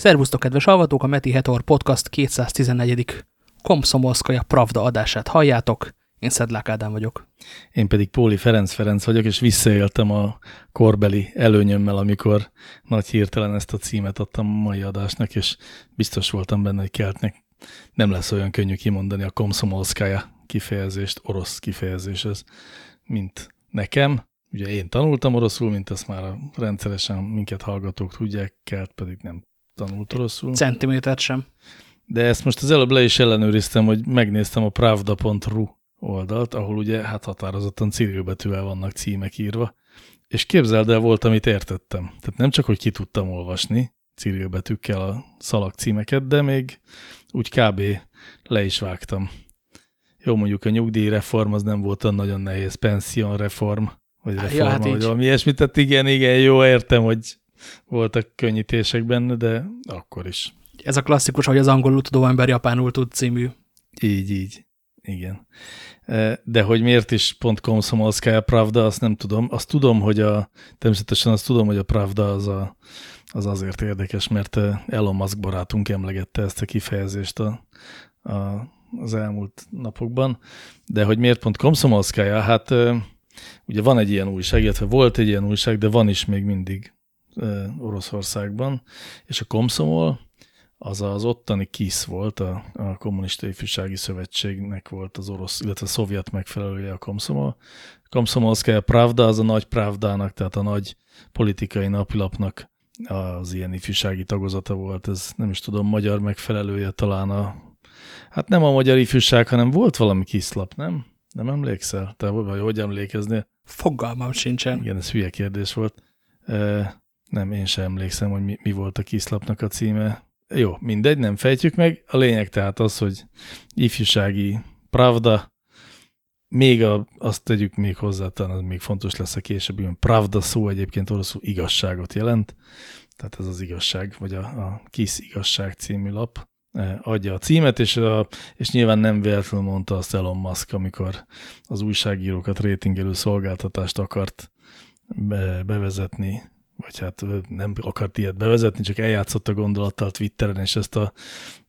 Szervusztok, kedves hallgatók! A Meti Hetor Podcast 214. Komszomolszkaja Pravda adását halljátok. Én Szedlák Ádám vagyok. Én pedig Póli Ferenc Ferenc vagyok, és visszaéltem a korbeli előnyömmel, amikor nagy hirtelen ezt a címet adtam a mai adásnak, és biztos voltam benne, hogy keltnek nem lesz olyan könnyű kimondani a Komszomolszkaja kifejezést, orosz kifejezéshez, mint nekem. Ugye én tanultam oroszul, mint ezt már rendszeresen minket hallgatók tudják, kelt pedig nem tanult oroszul. Centimétert sem. De ezt most az előbb le is ellenőriztem, hogy megnéztem a pravda.ru oldalt, ahol ugye hát határozottan cirilbetűvel vannak címek írva, és képzeld el volt, amit értettem. Tehát nem csak, hogy ki tudtam olvasni cirilbetűkkel a szalag címeket, de még úgy kb. le is vágtam. Jó, mondjuk a nyugdíjreform az nem volt olyan nagyon nehéz, pensionreform, vagy reforma, ja, hát vagy valami ilyesmit, tehát igen, igen, jó, értem, hogy voltak könnyítések benne, de akkor is. Ez a klasszikus, hogy az angolul tudó ember japánul tud című. Így, így. Igen. De hogy miért is pont Komszomolszkája Pravda, azt nem tudom. Azt tudom, hogy a, természetesen azt tudom, hogy a Pravda az, a, az azért érdekes, mert Elon Musk barátunk emlegette ezt a kifejezést a, a, az elmúlt napokban. De hogy miért pont Komszomolszkája? Hát ugye van egy ilyen újság, illetve volt egy ilyen újság, de van is még mindig Oroszországban, és a Komszomol az az ottani KISZ volt, a, a Kommunista Ifjúsági Szövetségnek volt az orosz, illetve a szovjet megfelelője a Komszomol. Komszomolszkája Pravda az a nagy Pravdának, tehát a nagy politikai napilapnak az ilyen ifjúsági tagozata volt, ez nem is tudom, magyar megfelelője talán a, hát nem a magyar ifjúság, hanem volt valami kiszlap, nem? Nem emlékszel? Te vagy hogy emlékeznél? Fogalmam sincsen. Igen, ez hülye kérdés volt. Nem, én sem emlékszem, hogy mi, mi volt a kiszlapnak a címe. Jó, mindegy, nem fejtjük meg. A lényeg tehát az, hogy ifjúsági pravda, még a, azt tegyük még hozzá, talán az még fontos lesz a később, pravda szó egyébként oroszul igazságot jelent, tehát ez az igazság, vagy a, a KISZ igazság című lap e, adja a címet, és, a, és nyilván nem véletlenül mondta azt Elon Musk, amikor az újságírókat rétingelő szolgáltatást akart be, bevezetni vagy hát nem akart ilyet bevezetni, csak eljátszott a gondolattal Twitteren, és ezt a,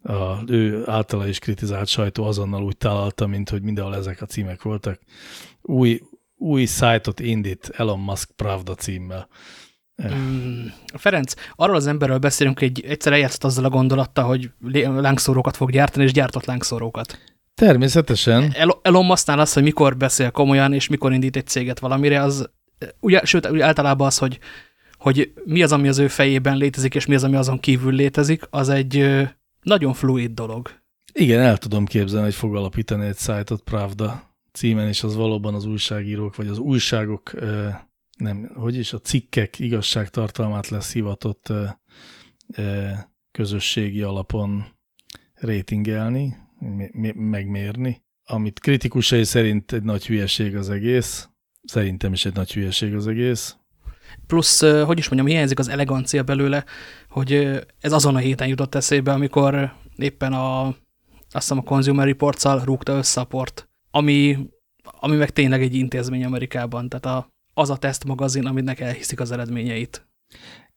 a ő általa is kritizált sajtó azonnal úgy találta, mint hogy mindenhol ezek a címek voltak. Új, új szájtot indít Elon Musk Pravda címmel. Mm, Ferenc, arról az emberről beszélünk, hogy egyszer eljátszott azzal a gondolattal, hogy lángszórókat fog gyártani, és gyártott lángszórókat. Természetesen. El Elon Musknál az, hogy mikor beszél komolyan, és mikor indít egy céget valamire, az ugye, sőt, általában az, hogy hogy mi az, ami az ő fejében létezik, és mi az, ami azon kívül létezik, az egy nagyon fluid dolog. Igen, el tudom képzelni, hogy fog alapítani egy szájtot Pravda címen, és az valóban az újságírók, vagy az újságok, nem, hogy is, a cikkek igazságtartalmát lesz hivatott közösségi alapon rétingelni, megmérni, amit kritikusai szerint egy nagy hülyeség az egész, szerintem is egy nagy hülyeség az egész, plusz, hogy is mondjam, hiányzik az elegancia belőle, hogy ez azon a héten jutott eszébe, amikor éppen a, azt hiszem a Consumer Reports-szal rúgta össze a port, ami, ami meg tényleg egy intézmény Amerikában, tehát a, az a tesztmagazin, aminek elhiszik az eredményeit.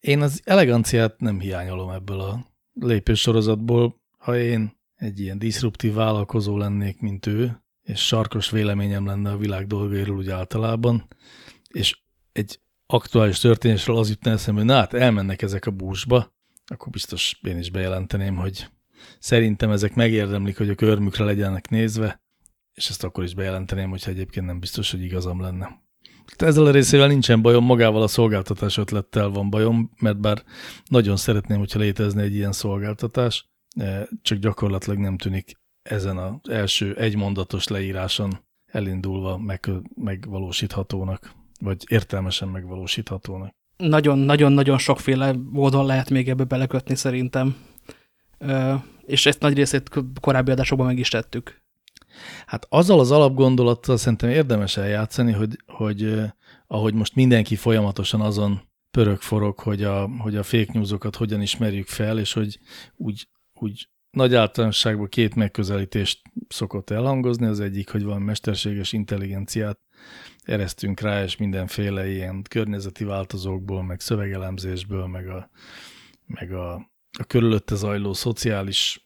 Én az eleganciát nem hiányolom ebből a lépéssorozatból. Ha én egy ilyen diszruptív vállalkozó lennék, mint ő, és sarkos véleményem lenne a világ dolgairól úgy általában, és egy aktuális történésről az jutna eszembe, hogy na hát elmennek ezek a búzsba, akkor biztos én is bejelenteném, hogy szerintem ezek megérdemlik, hogy a körmükre legyenek nézve, és ezt akkor is bejelenteném, hogyha egyébként nem biztos, hogy igazam lenne. Ezzel a részével nincsen bajom, magával a szolgáltatás ötlettel van bajom, mert bár nagyon szeretném, hogyha létezne egy ilyen szolgáltatás, eh, csak gyakorlatilag nem tűnik ezen az első egymondatos leíráson elindulva meg, megvalósíthatónak vagy értelmesen megvalósíthatónak. Nagyon-nagyon-nagyon sokféle módon lehet még ebbe belekötni szerintem. És ezt nagy részét korábbi adásokban meg is tettük. Hát azzal az alapgondolattal szerintem érdemes eljátszani, hogy, hogy ahogy most mindenki folyamatosan azon pörög-forog, hogy a, hogy a fake newsokat hogyan ismerjük fel, és hogy úgy, úgy nagy általánosságban két megközelítést szokott elhangozni. Az egyik, hogy van mesterséges intelligenciát eresztünk rá, és mindenféle ilyen környezeti változókból, meg szövegelemzésből, meg a, meg a a körülötte zajló szociális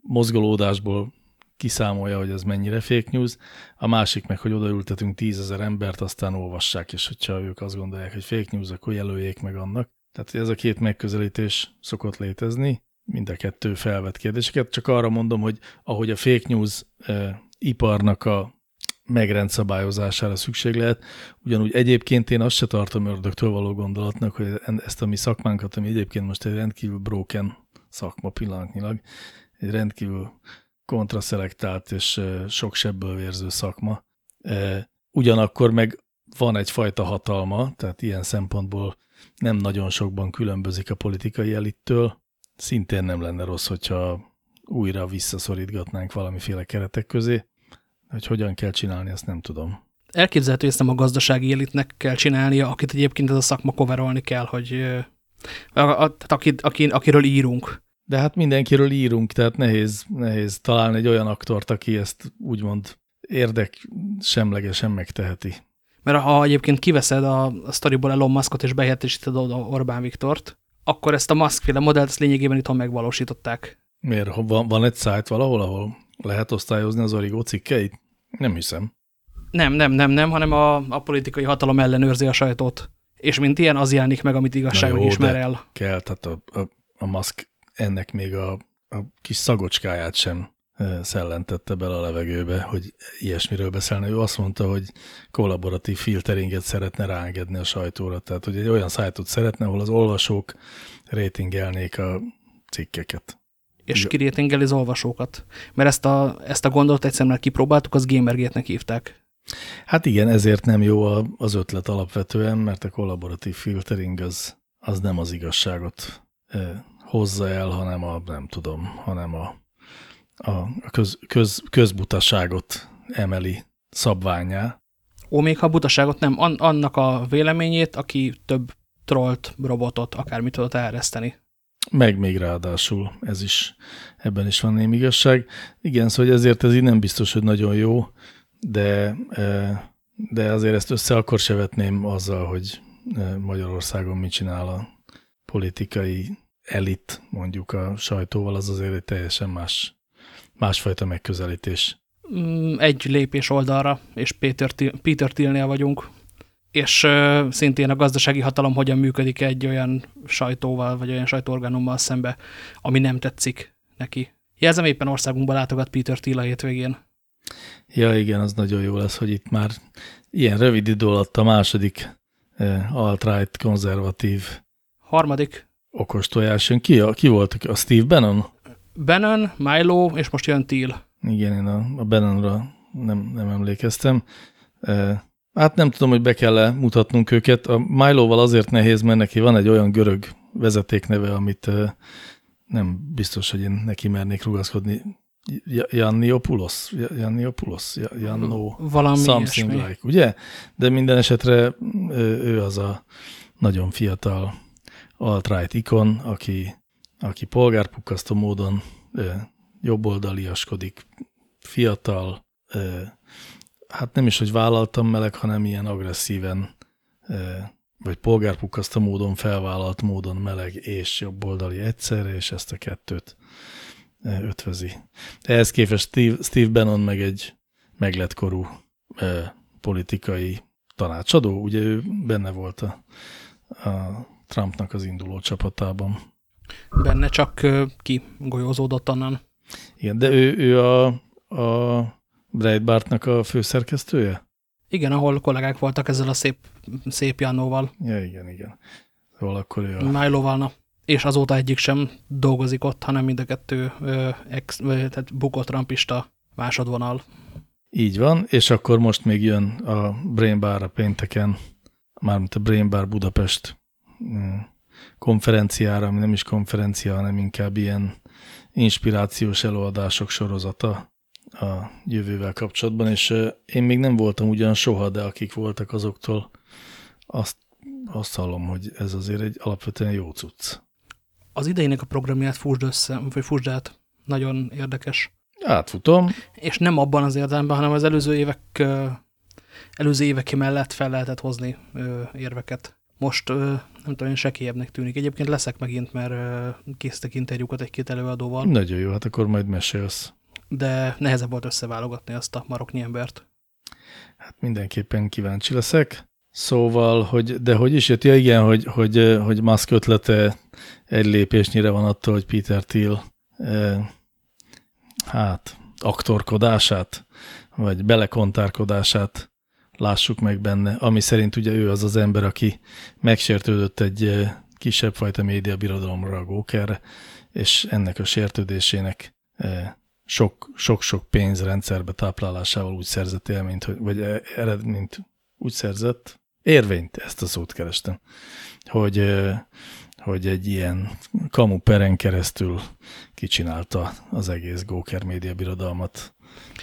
mozgolódásból kiszámolja, hogy ez mennyire fake news, a másik meg, hogy odaültetünk tízezer embert, aztán olvassák, és hogyha ők azt gondolják, hogy fake news, akkor jelöljék meg annak. Tehát ez a két megközelítés szokott létezni, mind a kettő felvet kérdéseket, csak arra mondom, hogy ahogy a fake news eh, iparnak a megrendszabályozására szükség lehet, ugyanúgy egyébként én azt se tartom ördögtől való gondolatnak, hogy ezt a mi szakmánkat, ami egyébként most egy rendkívül broken szakma pillanatnyilag, egy rendkívül kontraszelektált és sok sebből vérző szakma. Ugyanakkor meg van egyfajta hatalma, tehát ilyen szempontból nem nagyon sokban különbözik a politikai elittől. Szintén nem lenne rossz, hogyha újra visszaszorítgatnánk valamiféle keretek közé. Hogy hogyan kell csinálni, ezt nem tudom. Elképzelhető, hogy ezt nem a gazdasági elitnek kell csinálnia, akit egyébként ez a szakma coverolni kell, hogy a, a, akit, akin, akiről írunk. De hát mindenkiről írunk, tehát nehéz, nehéz találni egy olyan aktort, aki ezt úgymond érdek semlegesen megteheti. Mert ha egyébként kiveszed a, a sztoriból Elon Muskot és behelyettesíted oda Orbán Viktort, akkor ezt a Musk-féle modellt ezt lényegében itthon megvalósították. Miért? Van, van egy szájt valahol, ahol lehet osztályozni az origó cikkeit? Nem hiszem. Nem, nem, nem, nem, hanem a, a politikai hatalom ellenőrzi a sajtót. És mint ilyen, az jelenik meg, amit igazságban ismer el. Kell, tehát a, a, a Musk ennek még a, a kis szagocskáját sem szellentette bele a levegőbe, hogy ilyesmiről beszélne. Ő azt mondta, hogy kollaboratív filteringet szeretne ráengedni a sajtóra, tehát hogy egy olyan szájtot szeretne, ahol az olvasók rétingelnék a cikkeket. És kirétingeli az olvasókat. Mert ezt a, ezt a gondolatot egyszer már kipróbáltuk, az Gamergate-nek hívták. Hát igen, ezért nem jó az ötlet alapvetően, mert a kollaboratív filtering az, az nem az igazságot hozza el, hanem a, nem tudom, hanem a, a köz, köz, közbutaságot emeli szabványá. Ó, még ha butaságot nem, an, annak a véleményét, aki több trollt, robotot, akármit tudott elreszteni. Meg még ráadásul, ez is, ebben is van némi igazság. Igen, szóval ezért ez így nem biztos, hogy nagyon jó, de, e, de azért ezt össze akkor se vetném azzal, hogy e, Magyarországon mit csinál a politikai elit mondjuk a sajtóval, az azért egy teljesen más, másfajta megközelítés. Mm, egy lépés oldalra, és Peter, Peter Thielnél vagyunk, és szintén a gazdasági hatalom hogyan működik egy olyan sajtóval, vagy olyan sajtóorganummal szembe, ami nem tetszik neki. Jelzem éppen országunkban látogat Peter Thiel a hétvégén. Ja, igen, az nagyon jó lesz, hogy itt már ilyen rövid idő alatt a második alt-right konzervatív. Harmadik okos tojás jön. Ki, ki volt? A Steve Bannon? Bannon, Milo, és most jön Teal. Igen, én a, a Bannonra nem, nem emlékeztem. E, hát nem tudom, hogy be kell -e mutatnunk őket. A Milo-val azért nehéz, mert neki van egy olyan görög vezetékneve, amit e, nem biztos, hogy én neki mernék rugaszkodni. Janniopoulos, Janniopoulos, Janno, Valami something ilyesmi. like, ugye? De minden esetre ő az a nagyon fiatal alt-right ikon, aki, aki polgárpukkasztó módon jobboldaliaskodik, fiatal, hát nem is, hogy vállaltam meleg, hanem ilyen agresszíven, vagy polgárpukkasztó módon, felvállalt módon meleg és jobboldali egyszerre, és ezt a kettőt ötvözi. Ehhez képest Steve, Steve Bannon meg egy meglettkorú ö, politikai tanácsadó, ugye ő benne volt a, a Trumpnak az induló csapatában. Benne csak ki golyózódott onnan. Igen, de ő, ő a, a Breitbartnak a főszerkesztője? Igen, ahol kollégák voltak ezzel a szép, szép Jannóval. Ja, igen, igen. Szóval akkor ő a... Májlóval, na. És azóta egyik sem dolgozik ott, hanem mind a kettő ö, ex, ö, tehát bukott trumpista másodvonal. Így van, és akkor most még jön a Brain Bar a pénteken, mármint a Brain Bar Budapest konferenciára, ami nem is konferencia, hanem inkább ilyen inspirációs előadások sorozata a jövővel kapcsolatban, és én még nem voltam ugyan soha, de akik voltak azoktól, azt, azt hallom, hogy ez azért egy alapvetően jó cucc. Az idejének a programját fúsd össze, vagy fúsd át. Nagyon érdekes. Átfutom. És nem abban az értelemben, hanem az előző évek előző évek mellett fel lehetett hozni érveket most nem tudom, sekélyebbnek tűnik. Egyébként leszek megint, mert készítek interjúkat egy-két előadóval. Nagyon jó, hát akkor majd mesélsz. De nehezebb volt összeválogatni azt a maroknyi embert. Hát mindenképpen kíváncsi leszek. Szóval, hogy, de hogy is jött? Ja igen, hogy, hogy, hogy Musk ötlete egy lépésnyire van attól, hogy Peter Thiel eh, hát aktorkodását, vagy belekontárkodását lássuk meg benne, ami szerint ugye ő az az ember, aki megsértődött egy kisebb fajta média birodalomra a gókerre, és ennek a sértődésének sok-sok pénz rendszerbe táplálásával úgy szerzett élményt, vagy eredményt úgy szerzett, érvényt, ezt a szót kerestem, hogy, hogy egy ilyen kamu peren keresztül kicsinálta az egész Góker média birodalmat.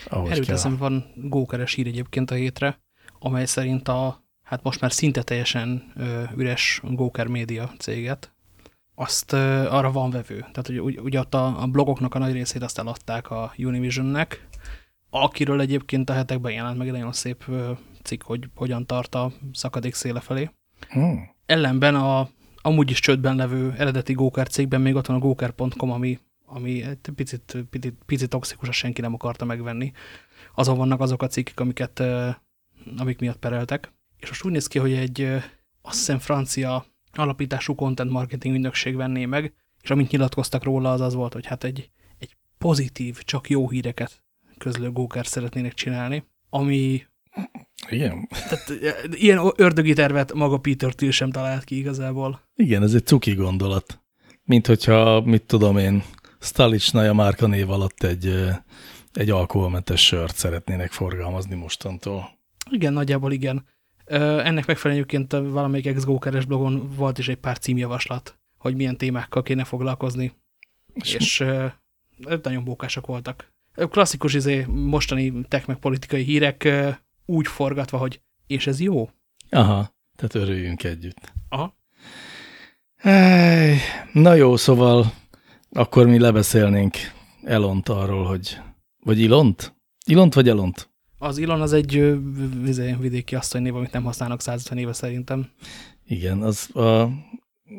Ahogy kell. van Gókeres hír egyébként a hétre, amely szerint a, hát most már szinte teljesen ö, üres Góker média céget, azt ö, arra van vevő. Tehát hogy, ugye ott a, a blogoknak a nagy részét azt eladták a Univisionnek, akiről egyébként a hetekben jelent meg egy nagyon szép ö, cikk, hogy hogyan tart a szakadék széle felé. Hmm. Ellenben a amúgy is csődben levő eredeti Góker cégben még ott van a góker.com, ami, ami egy picit, picit, picit toxikus, senki nem akarta megvenni. Azon vannak azok a cikkek, amiket amik miatt pereltek. És most úgy néz ki, hogy egy azt hiszem francia alapítású content marketing ügynökség venné meg, és amit nyilatkoztak róla, az az volt, hogy hát egy, egy pozitív, csak jó híreket közlő góker szeretnének csinálni, ami... Igen. Tehát ilyen ördögi tervet maga Peter Thiel sem talált ki igazából. Igen, ez egy cuki gondolat. Mint hogyha, mit tudom én, Stalicsnaja márka név alatt egy, egy alkoholmentes sört szeretnének forgalmazni mostantól. Igen, nagyjából igen. Ennek megfelelően egyébként valamelyik keres blogon volt is egy pár címjavaslat, hogy milyen témákkal kéne foglalkozni. És, és nagyon bókásak voltak. Klasszikus izé, mostani tech meg politikai hírek úgy forgatva, hogy és ez jó? Aha, tehát örüljünk együtt. Aha. Na jó, szóval akkor mi lebeszélnénk Elont arról, hogy... Vagy Ilont? Ilont vagy Elont? Az Ilon az egy vizé, vidéki név, amit nem használnak 150 éve szerintem. Igen, az a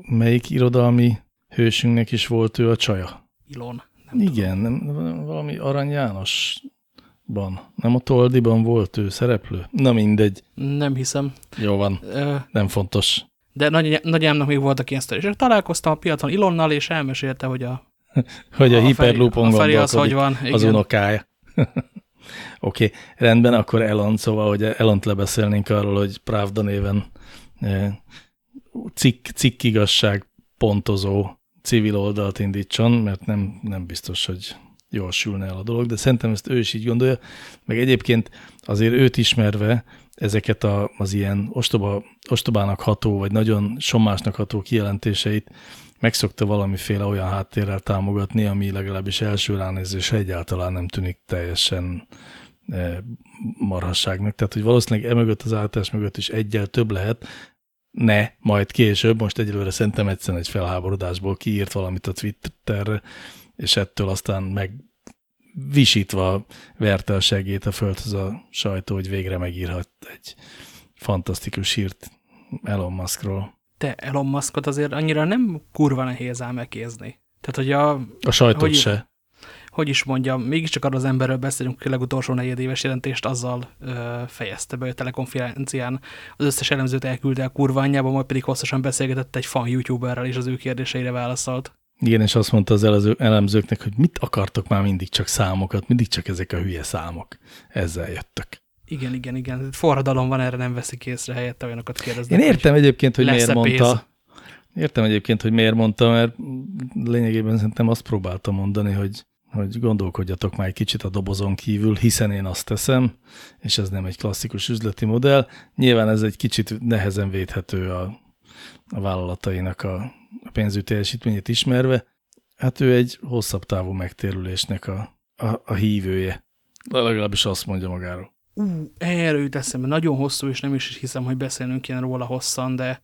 melyik irodalmi hősünknek is volt ő a csaja? Ilon. Nem Igen, nem, valami Arany Jánosban. Nem a Toldiban volt ő szereplő? Na mindegy. Nem hiszem. Jó van, Ö, nem fontos. De nagy, nagyámnak még voltak ilyen sztori. És találkoztam a piacon Ilonnal, és elmesélte, hogy a hogy a, a Hyperloopon gondolkodik az, hogy van, igen. az unokája. Oké, okay, rendben, akkor Elon, szóval, hogy Elont lebeszélnénk arról, hogy Pravda néven eh, cikk, cikkigasság pontozó civil oldalt indítson, mert nem, nem biztos, hogy jól sülne el a dolog, de szerintem ezt ő is így gondolja, meg egyébként azért őt ismerve ezeket a, az ilyen ostoba, ostobának ható, vagy nagyon sommásnak ható kijelentéseit megszokta valamiféle olyan háttérrel támogatni, ami legalábbis első ránézésre egyáltalán nem tűnik teljesen E, marhasságnak. Tehát, hogy valószínűleg emögött az állítás mögött is egyel több lehet, ne, majd később, most egyelőre szerintem egyszerűen egy felháborodásból kiírt valamit a Twitterre, és ettől aztán meg visítva verte a segét a földhöz a sajtó, hogy végre megírhat egy fantasztikus hírt Elon Muskról. Te Elon Muskot azért annyira nem kurva nehéz ám megkézni. Tehát, hogy a... A sajtót hogy, se hogy is mondjam, mégiscsak arról az emberről beszélünk, hogy a legutolsó negyedéves jelentést azzal ö, fejezte be a telekonferencián. Az összes elemzőt elküldte a kurva anyjába, majd pedig hosszasan beszélgetett egy fan youtuberrel, és az ő kérdéseire válaszolt. Igen, és azt mondta az elemzőknek, hogy mit akartok már mindig csak számokat, mindig csak ezek a hülye számok. Ezzel jöttök. Igen, igen, igen. Forradalom van, erre nem veszik észre, helyette olyanokat kérdeznek. Én értem egyébként, hogy miért mondta. Értem egyébként, hogy miért mondta, mert lényegében szerintem azt próbálta mondani, hogy hogy gondolkodjatok már egy kicsit a dobozon kívül, hiszen én azt teszem, és ez nem egy klasszikus üzleti modell. Nyilván ez egy kicsit nehezen védhető a, a vállalatainak a, a pénzügyi teljesítményét ismerve. Hát ő egy hosszabb távú megtérülésnek a, a, a hívője. De legalábbis azt mondja magáról. Ú, erről jut eszembe. Nagyon hosszú, és nem is hiszem, hogy beszélnünk kéne róla hosszan, de,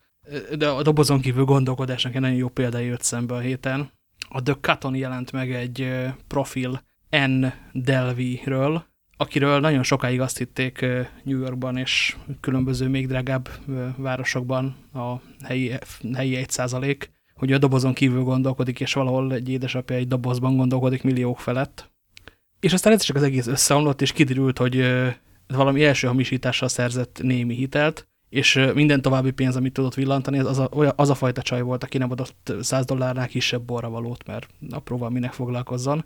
de a dobozon kívül gondolkodásnak egy nagyon jó példája jött szembe a héten a The Cutton jelent meg egy profil N. Delvey-ről, akiről nagyon sokáig azt hitték New Yorkban és különböző még drágább városokban a helyi, helyi egy százalék, hogy a dobozon kívül gondolkodik, és valahol egy édesapja egy dobozban gondolkodik milliók felett. És aztán ez csak az egész összeomlott, és kiderült, hogy valami első hamisítással szerzett némi hitelt, és minden további pénz, amit tudott villantani, az, a, az a fajta csaj volt, aki nem adott 100 dollárnál kisebb borravalót, mert apróval minek foglalkozzon.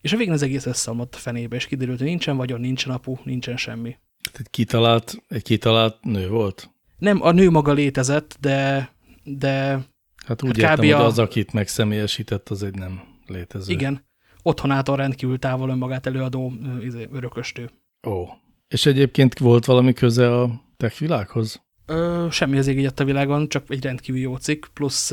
És a végén az egész összeomlott fenébe, és kiderült, hogy nincsen vagyon, nincsen apu, nincsen semmi. Egy kitalált, egy kitalált nő volt? Nem, a nő maga létezett, de... de hát úgy hát értem, a... hogy az, akit megszemélyesített, az egy nem létező. Igen. Otthonától rendkívül távol önmagát előadó izé, örököstő. Ó. És egyébként volt valami köze a tech világhoz? Ö, semmi az ég a világon, csak egy rendkívül jó cikk, plusz,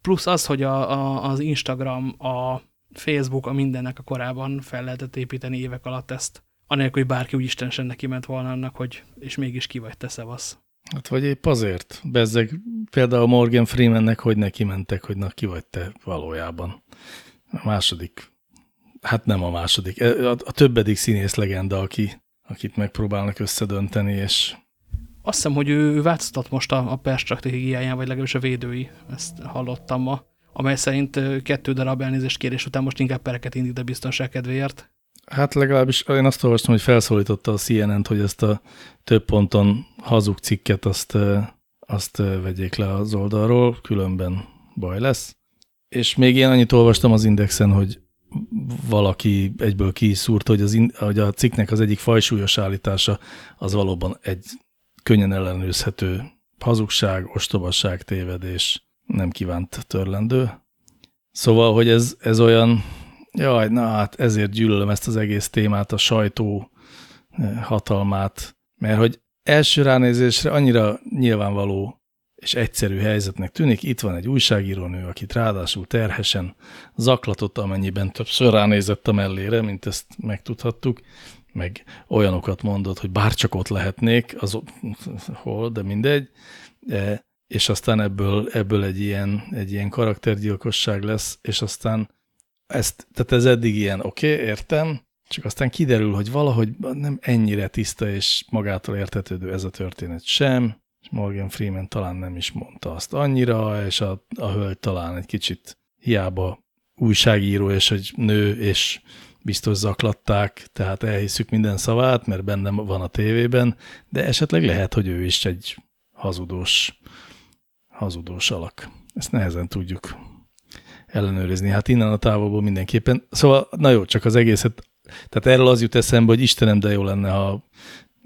plusz az, hogy a, a, az Instagram, a Facebook, a mindennek a korában fel lehetett építeni évek alatt ezt, anélkül, hogy bárki úgy istenesen neki ment volna annak, hogy és mégis ki vagy te szevasz. Hát vagy épp azért. Bezzeg például Morgan Freemannek, hogy neki mentek, hogy na ki vagy te valójában. A második, hát nem a második, a, a többedik színész legenda, aki, akit megpróbálnak összedönteni, és azt hiszem, hogy ő változtat most a, a perstratégiáján, vagy legalábbis a védői, ezt hallottam ma amely szerint kettő darab elnézést kérés után most inkább pereket indít a biztonság kedvéért. Hát legalábbis én azt olvastam, hogy felszólította a CNN-t, hogy ezt a több ponton hazug cikket azt, azt vegyék le az oldalról, különben baj lesz. És még én annyit olvastam az Indexen, hogy valaki egyből kiszúrt, hogy, az, hogy a cikknek az egyik fajsúlyos állítása az valóban egy könnyen ellenőrzhető hazugság, ostobasság, tévedés, nem kívánt törlendő. Szóval, hogy ez, ez olyan, jaj, na hát ezért gyűlölöm ezt az egész témát, a sajtó eh, hatalmát, mert hogy első ránézésre annyira nyilvánvaló és egyszerű helyzetnek tűnik. Itt van egy újságírónő, akit ráadásul terhesen zaklatott, amennyiben többször ránézett a mellére, mint ezt megtudhattuk, meg olyanokat mondott, hogy bárcsak ott lehetnék, az hol, de mindegy. Eh, és aztán ebből, ebből egy, ilyen, egy ilyen karaktergyilkosság lesz, és aztán ezt, tehát ez eddig ilyen, oké, okay, értem, csak aztán kiderül, hogy valahogy nem ennyire tiszta és magától értetődő ez a történet sem, és Morgan Freeman talán nem is mondta azt annyira, és a, a hölgy talán egy kicsit hiába újságíró, és egy nő, és biztos zaklatták, tehát elhiszük minden szavát, mert benne van a tévében, de esetleg lehet, hogy ő is egy hazudós hazudós alak. Ezt nehezen tudjuk ellenőrizni. Hát innen a távolból mindenképpen. Szóval, na jó, csak az egészet, tehát erről az jut eszembe, hogy Istenem, de jó lenne, ha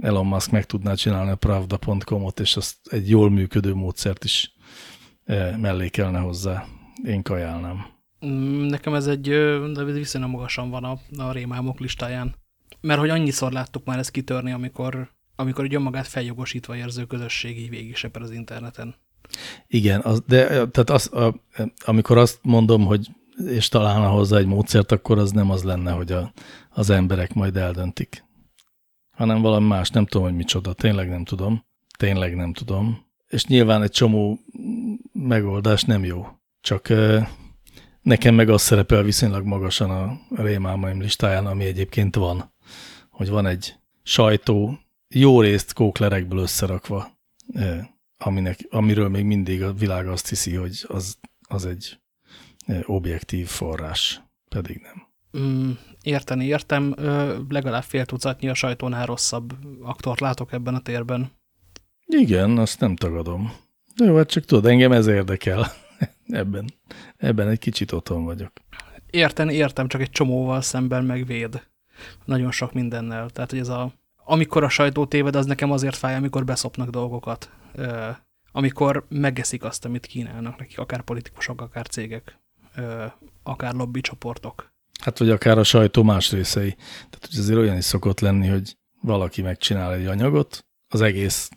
Elon Musk meg tudná csinálni a pravda.com-ot, és azt egy jól működő módszert is eh, mellékelne hozzá. Én kajálnám. Mm, nekem ez egy, de viszonylag magasan van a, a rémámok listáján. Mert hogy annyiszor láttuk már ezt kitörni, amikor, amikor egy önmagát feljogosítva érző közösség így végig az interneten. Igen, az, de tehát az, a, amikor azt mondom, hogy és találna hozzá egy módszert, akkor az nem az lenne, hogy a, az emberek majd eldöntik, hanem valami más, nem tudom, hogy micsoda, tényleg nem tudom, tényleg nem tudom, és nyilván egy csomó megoldás nem jó, csak nekem meg az szerepel viszonylag magasan a rémálmaim listáján, ami egyébként van, hogy van egy sajtó, jó részt kóklerekből összerakva aminek, amiről még mindig a világ azt hiszi, hogy az, az egy e, objektív forrás, pedig nem. Mm, érteni, értem. Ö, legalább fél tucatnyi a sajtónál rosszabb aktort látok ebben a térben. Igen, azt nem tagadom. De jó, hát csak tudod, engem ez érdekel. ebben, ebben egy kicsit otthon vagyok. Érteni, értem, csak egy csomóval szemben megvéd. Nagyon sok mindennel. Tehát, hogy ez a, amikor a sajtó téved, az nekem azért fáj, amikor beszopnak dolgokat amikor megeszik azt, amit kínálnak nekik, akár politikusok, akár cégek, akár lobbycsoportok. Hát, vagy akár a sajtó más részei. Tehát, hogy azért olyan is szokott lenni, hogy valaki megcsinál egy anyagot, az egész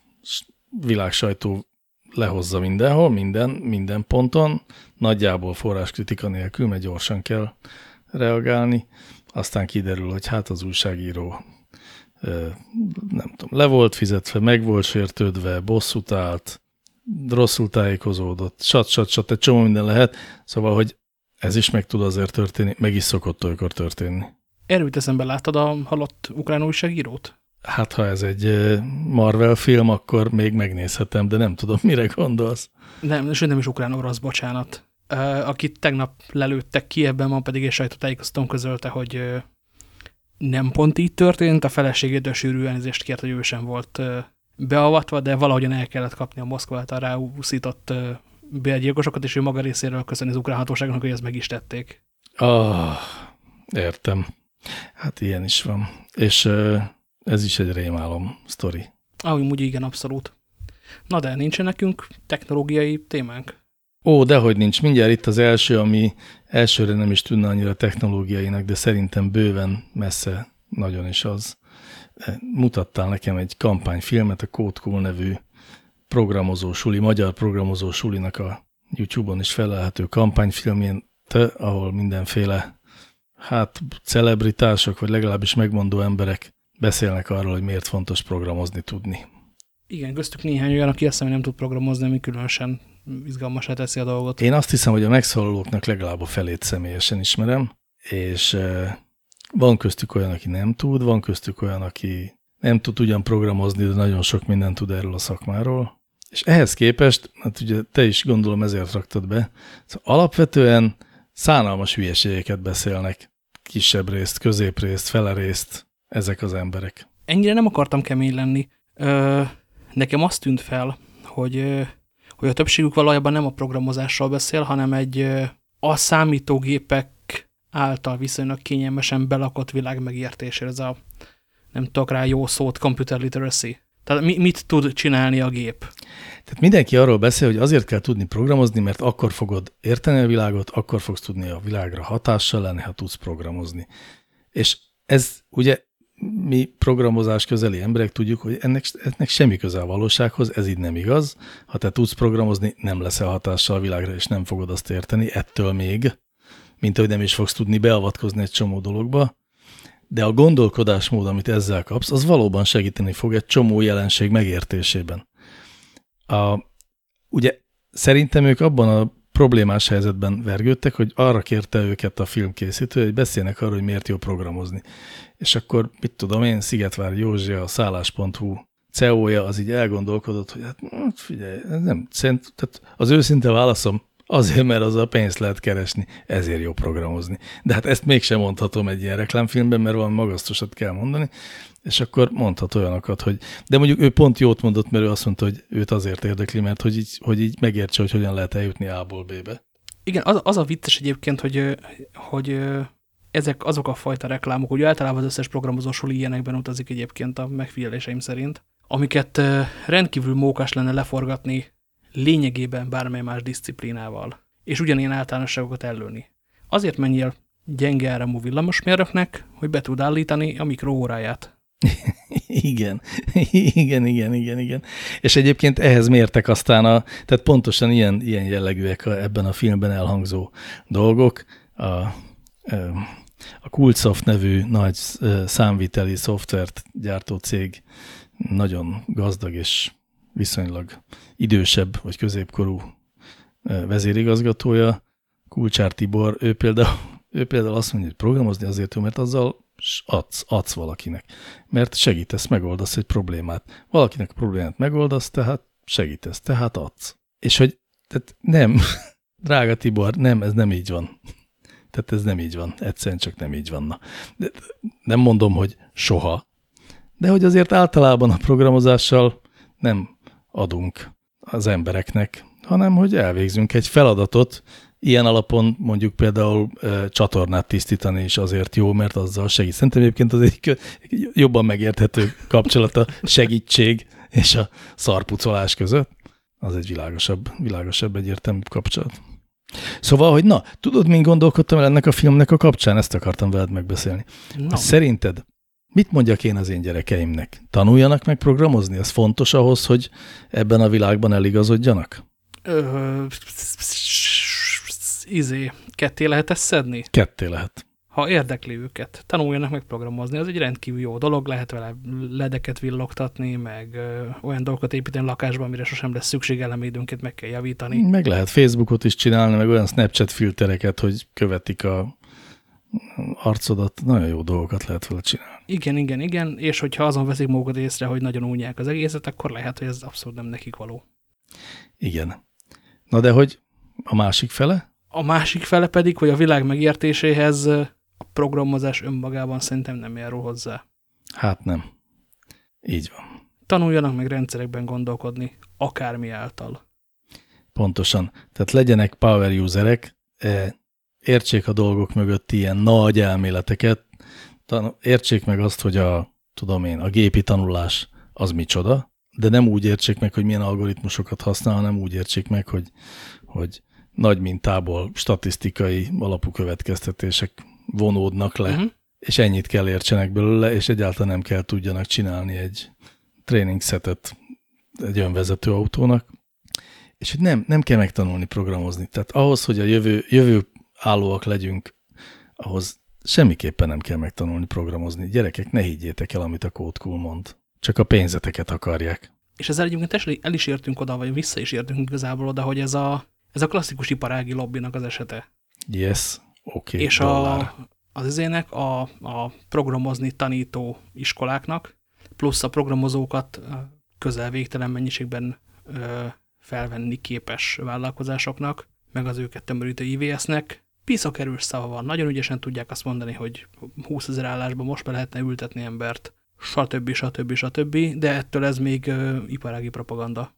világ sajtó lehozza mindenhol, minden, minden ponton, nagyjából forráskritika nélkül, mert gyorsan kell reagálni, aztán kiderül, hogy hát az újságíró nem tudom, le volt fizetve, meg volt sértődve, bosszút állt, rosszul tájékozódott, sat, sat, sat, egy csomó minden lehet. Szóval, hogy ez is meg tud azért történni, meg is szokott olykor történni. Erőt eszembe láttad a halott ukrán újságírót? Hát, ha ez egy Marvel film, akkor még megnézhetem, de nem tudom, mire gondolsz. Nem, sőt nem is ukrán-orosz, bocsánat. Akit tegnap lelőttek ki, ebben ma pedig egy sajtótájékoztatón közölte, hogy nem pont így történt, a feleségétől sűrű elnézést kért, hogy ő sem volt beavatva, de valahogyan el kellett kapni a Moszkva a ráúszított bélgyilkosokat, és ő maga részéről köszöni az ukrán hatóságnak, hogy ezt meg is tették. Ah, értem. Hát ilyen is van. És ez is egy rémálom sztori. Úgy igen, abszolút. Na de nincsen nekünk technológiai témánk? Ó, dehogy nincs. Mindjárt itt az első, ami elsőre nem is tudna annyira technológiainak, de szerintem bőven messze nagyon is az. E, mutattál nekem egy kampányfilmet, a Code Cool nevű programozósuli, magyar programozósulinak a YouTube-on is felelhető kampányfilmjén, ahol mindenféle hát celebritások, vagy legalábbis megmondó emberek beszélnek arról, hogy miért fontos programozni tudni. Igen, köztük néhány olyan, aki azt hiszem, hogy nem tud programozni, ami különösen izgalmasá teszi a dolgot. Én azt hiszem, hogy a megszólalóknak legalább a felét személyesen ismerem, és van köztük olyan, aki nem tud, van köztük olyan, aki nem tud ugyan programozni, de nagyon sok mindent tud erről a szakmáról. És ehhez képest, hát ugye te is gondolom ezért raktad be, szóval alapvetően szánalmas hülyeségeket beszélnek kisebb részt, középrészt, fele részt ezek az emberek. Ennyire nem akartam kemény lenni. Ö, nekem azt tűnt fel, hogy, hogy a többségük valójában nem a programozásról beszél, hanem egy a számítógépek által viszonylag kényelmesen belakott világ megértésére. Ez a nem tudok rá jó szót, computer literacy. Tehát mi, mit tud csinálni a gép? Tehát mindenki arról beszél, hogy azért kell tudni programozni, mert akkor fogod érteni a világot, akkor fogsz tudni a világra hatással lenni, ha tudsz programozni. És ez ugye mi programozás közeli emberek tudjuk, hogy ennek, ennek semmi köze a valósághoz, ez így nem igaz. Ha te tudsz programozni, nem leszel hatással a világra, és nem fogod azt érteni, ettől még, mint hogy nem is fogsz tudni beavatkozni egy csomó dologba, de a gondolkodásmód, amit ezzel kapsz, az valóban segíteni fog egy csomó jelenség megértésében. A, ugye szerintem ők abban a problémás helyzetben vergődtek, hogy arra kérte őket a filmkészítő, hogy beszélnek arról, hogy miért jó programozni. És akkor, mit tudom én, Szigetvár Józsi, a szállás.hu CEO-ja az így elgondolkodott, hogy hát, hát figyelj, nem, szent, tehát az őszinte válaszom azért, mert az a pénzt lehet keresni, ezért jó programozni. De hát ezt mégsem mondhatom egy ilyen reklámfilmben, mert van magasztosat kell mondani, és akkor mondhat olyanokat, hogy... De mondjuk ő pont jót mondott, mert ő azt mondta, hogy őt azért érdekli, mert hogy így, hogy így megértse, hogy hogyan lehet eljutni A-ból B-be. Igen, az, az a vicces egyébként, hogy, hogy ezek azok a fajta reklámok, hogy általában az összes programozósul ilyenekben utazik egyébként a megfigyeléseim szerint, amiket rendkívül mókás lenne leforgatni lényegében bármely más diszciplínával, és ugyanilyen általánosságokat ellőni. Azért menjél gyenge áramú villamosmérnöknek, hogy be tud állítani a mikroóráját. igen, igen, igen, igen, igen. És egyébként ehhez mértek aztán a, tehát pontosan ilyen, ilyen jellegűek a, ebben a filmben elhangzó dolgok. A, a Coolsoft nevű nagy számviteli szoftvert gyártó cég nagyon gazdag és viszonylag idősebb vagy középkorú vezérigazgatója, Kulcsár Tibor, ő például, ő például azt mondja, hogy programozni azért mert azzal adsz, adsz valakinek. Mert segítesz, megoldasz egy problémát. Valakinek problémát megoldasz, tehát segítesz, tehát adsz. És hogy tehát nem, drága Tibor, nem, ez nem így van. Tehát ez nem így van. Egyszerűen csak nem így van. De nem mondom, hogy soha, de hogy azért általában a programozással nem adunk az embereknek, hanem hogy elvégzünk egy feladatot, ilyen alapon mondjuk például e, csatornát tisztítani is azért jó, mert azzal segít. Szerintem egyébként az egy jobban megérthető kapcsolata segítség és a szarpucolás között. Az egy világosabb, világosabb egyértelmű kapcsolat. Szóval, hogy na, tudod, mint gondolkodtam el ennek a filmnek a kapcsán? Ezt akartam veled megbeszélni. No. Szerinted Mit mondjak én az én gyerekeimnek? Tanuljanak meg programozni? Ez fontos ahhoz, hogy ebben a világban eligazodjanak? Ö, izé, ketté lehet ezt szedni? Ketté lehet. Ha érdekli őket, tanuljanak meg programozni. Ez egy rendkívül jó dolog, lehet vele ledeket villogtatni, meg ö, olyan dolgokat építeni lakásban, amire sosem lesz szükség, elemédőnként meg kell javítani. Meg lehet Facebookot is csinálni, meg olyan Snapchat filtereket, hogy követik a arcodat, nagyon jó dolgokat lehet vele csinálni. Igen, igen, igen, és hogyha azon veszik magukat észre, hogy nagyon unják az egészet, akkor lehet, hogy ez abszolút nem nekik való. Igen. Na de hogy a másik fele? A másik fele pedig, hogy a világ megértéséhez a programozás önmagában szerintem nem járul hozzá. Hát nem. Így van. Tanuljanak meg rendszerekben gondolkodni, akármi által. Pontosan. Tehát legyenek power userek, e, értsék a dolgok mögött ilyen nagy elméleteket, értsék meg azt, hogy a, tudom én, a gépi tanulás az micsoda, de nem úgy értsék meg, hogy milyen algoritmusokat használ, hanem úgy értsék meg, hogy, hogy nagy mintából statisztikai alapú következtetések vonódnak le, uh mhm. -huh. és ennyit kell értsenek belőle, és egyáltalán nem kell tudjanak csinálni egy training setet egy önvezető autónak, és hogy nem, nem kell megtanulni programozni. Tehát ahhoz, hogy a jövő, jövő állóak legyünk, ahhoz semmiképpen nem kell megtanulni programozni. Gyerekek, ne higgyétek el, amit a Cool mond. Csak a pénzeteket akarják. És ezzel egyébként el is értünk oda, vagy vissza is értünk igazából oda, hogy ez a, ez a klasszikus iparági lobbinak az esete. Yes, oké. Okay, és a, az izének a, a programozni tanító iskoláknak, plusz a programozókat közel végtelen mennyiségben ö, felvenni képes vállalkozásoknak, meg az őket tömörítő IVS-nek, piszakerős szava van. Nagyon ügyesen tudják azt mondani, hogy 20 ezer állásban most be lehetne ültetni embert, stb. stb. stb. De ettől ez még ö, iparági propaganda.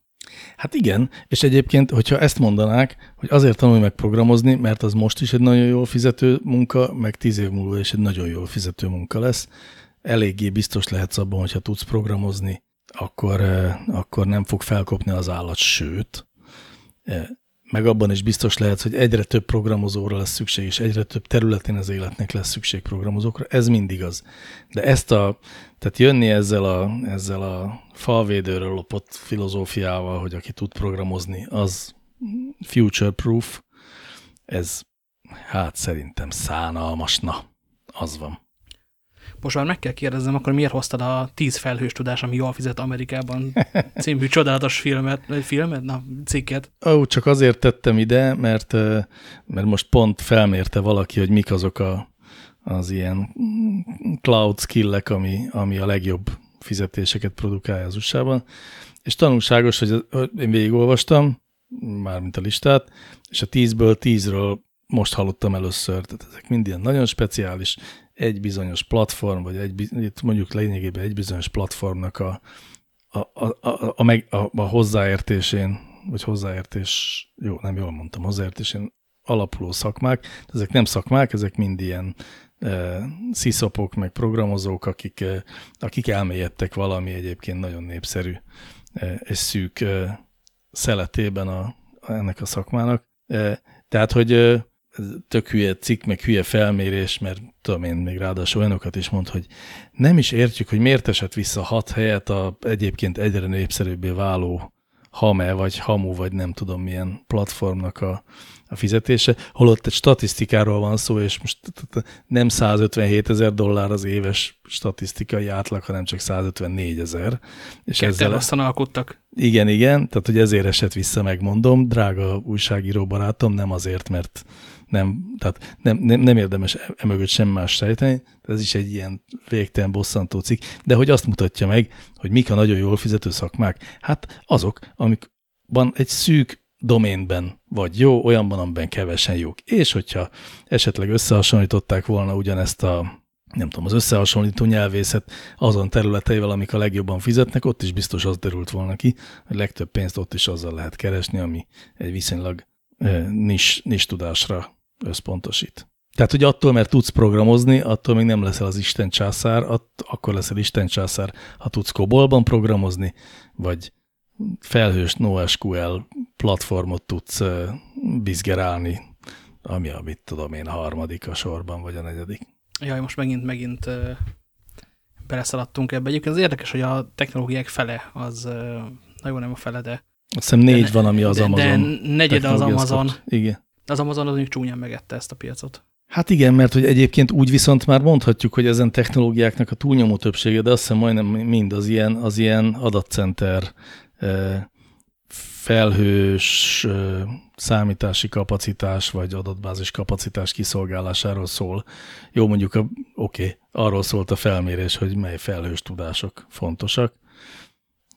Hát igen, és egyébként, hogyha ezt mondanák, hogy azért tanulj meg programozni, mert az most is egy nagyon jól fizető munka, meg tíz év múlva is egy nagyon jól fizető munka lesz, eléggé biztos lehetsz abban, hogyha tudsz programozni, akkor, akkor nem fog felkopni az állat, sőt, meg abban is biztos lehet, hogy egyre több programozóra lesz szükség, és egyre több területén az életnek lesz szükség programozókra. Ez mindig az. De ezt a, tehát jönni ezzel a, ezzel a falvédőről lopott filozófiával, hogy aki tud programozni, az future proof, ez hát szerintem szánalmasna. Az van. Most már meg kell kérdeznem, akkor miért hoztad a tíz felhős tudás, ami jól fizet Amerikában című csodálatos filmet, vagy filmet, na, cikket? Ó, csak azért tettem ide, mert, mert most pont felmérte valaki, hogy mik azok a, az ilyen cloud skillek, ami, ami a legjobb fizetéseket produkálja az USA-ban, és tanulságos, hogy én végigolvastam, mármint a listát, és a tízből tízről most hallottam először, tehát ezek mind ilyen nagyon speciális, egy bizonyos platform, vagy egy, mondjuk lényegében egy bizonyos platformnak a, a, a, a, a, meg, a, a hozzáértésén, vagy hozzáértés, jó, nem jól mondtam, hozzáértésén alapuló szakmák, ezek nem szakmák, ezek mind ilyen e, meg programozók, akik, e, akik elmélyedtek valami egyébként nagyon népszerű e, és szűk e, szeletében a, ennek a szakmának. E, tehát, hogy tök hülye cikk, meg hülye felmérés, mert tudom én még ráadásul olyanokat is mond, hogy nem is értjük, hogy miért esett vissza hat helyet a egyébként egyre népszerűbbé váló Hame, vagy Hamu, vagy nem tudom milyen platformnak a, a fizetése, holott egy statisztikáról van szó, és most nem 157 ezer dollár az éves statisztikai átlag, hanem csak 154 ezer. És Ketten ezzel aztán alkottak. Igen, igen, tehát hogy ezért esett vissza, megmondom, drága újságíró barátom, nem azért, mert nem, tehát nem, nem, nem érdemes emögött sem más sejteni, ez is egy ilyen végtelen bosszantó cikk, de hogy azt mutatja meg, hogy mik a nagyon jól fizető szakmák, hát azok, amikban egy szűk doménben vagy jó, olyanban, amiben kevesen jók. És hogyha esetleg összehasonlították volna ugyanezt a nem tudom, az összehasonlító nyelvészet azon területeivel, amik a legjobban fizetnek, ott is biztos az derült volna ki, hogy legtöbb pénzt ott is azzal lehet keresni, ami egy viszonylag nis, nis tudásra összpontosít. Tehát, hogy attól, mert tudsz programozni, attól még nem leszel az Isten császár, att, akkor leszel Isten császár, ha tudsz kobolban programozni, vagy felhős NoSQL platformot tudsz bizgerálni, ami a, mit tudom én, a harmadik a sorban, vagy a negyedik. Jaj, most megint, megint beleszaladtunk ebbe. Egyébként az érdekes, hogy a technológiák fele, az, na jó, nem a fele, de... Azt hiszem négy de, van, ami az de, Amazon. De negyed az Amazon. Igen. Az Amazon az mondjuk csúnyán megette ezt a piacot. Hát igen, mert hogy egyébként úgy viszont már mondhatjuk, hogy ezen technológiáknak a túlnyomó többsége, de azt hiszem majdnem mind az ilyen, az ilyen adatcenter felhős számítási kapacitás, vagy adatbázis kapacitás kiszolgálásáról szól. Jó, mondjuk, oké, okay, arról szólt a felmérés, hogy mely felhős tudások fontosak,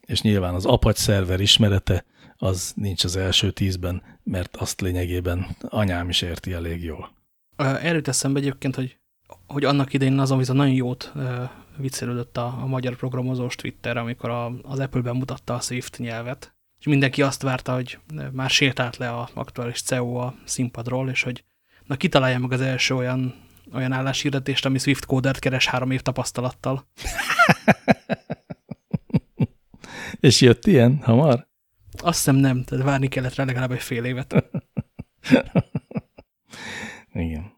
és nyilván az Apache szerver ismerete az nincs az első tízben, mert azt lényegében anyám is érti elég jól. Erőt eszembe egyébként, hogy, hogy annak idején azon viszont nagyon jót viccelődött a, a magyar programozós Twitter, amikor a, az Apple-ben mutatta a Swift nyelvet, és mindenki azt várta, hogy már sétált le a aktuális CEO a színpadról, és hogy na kitalálja meg az első olyan, olyan álláshirdetést, ami Swift kódert keres három év tapasztalattal. és jött ilyen hamar? Azt hiszem nem, tehát várni kellett rá legalább egy fél évet. Igen.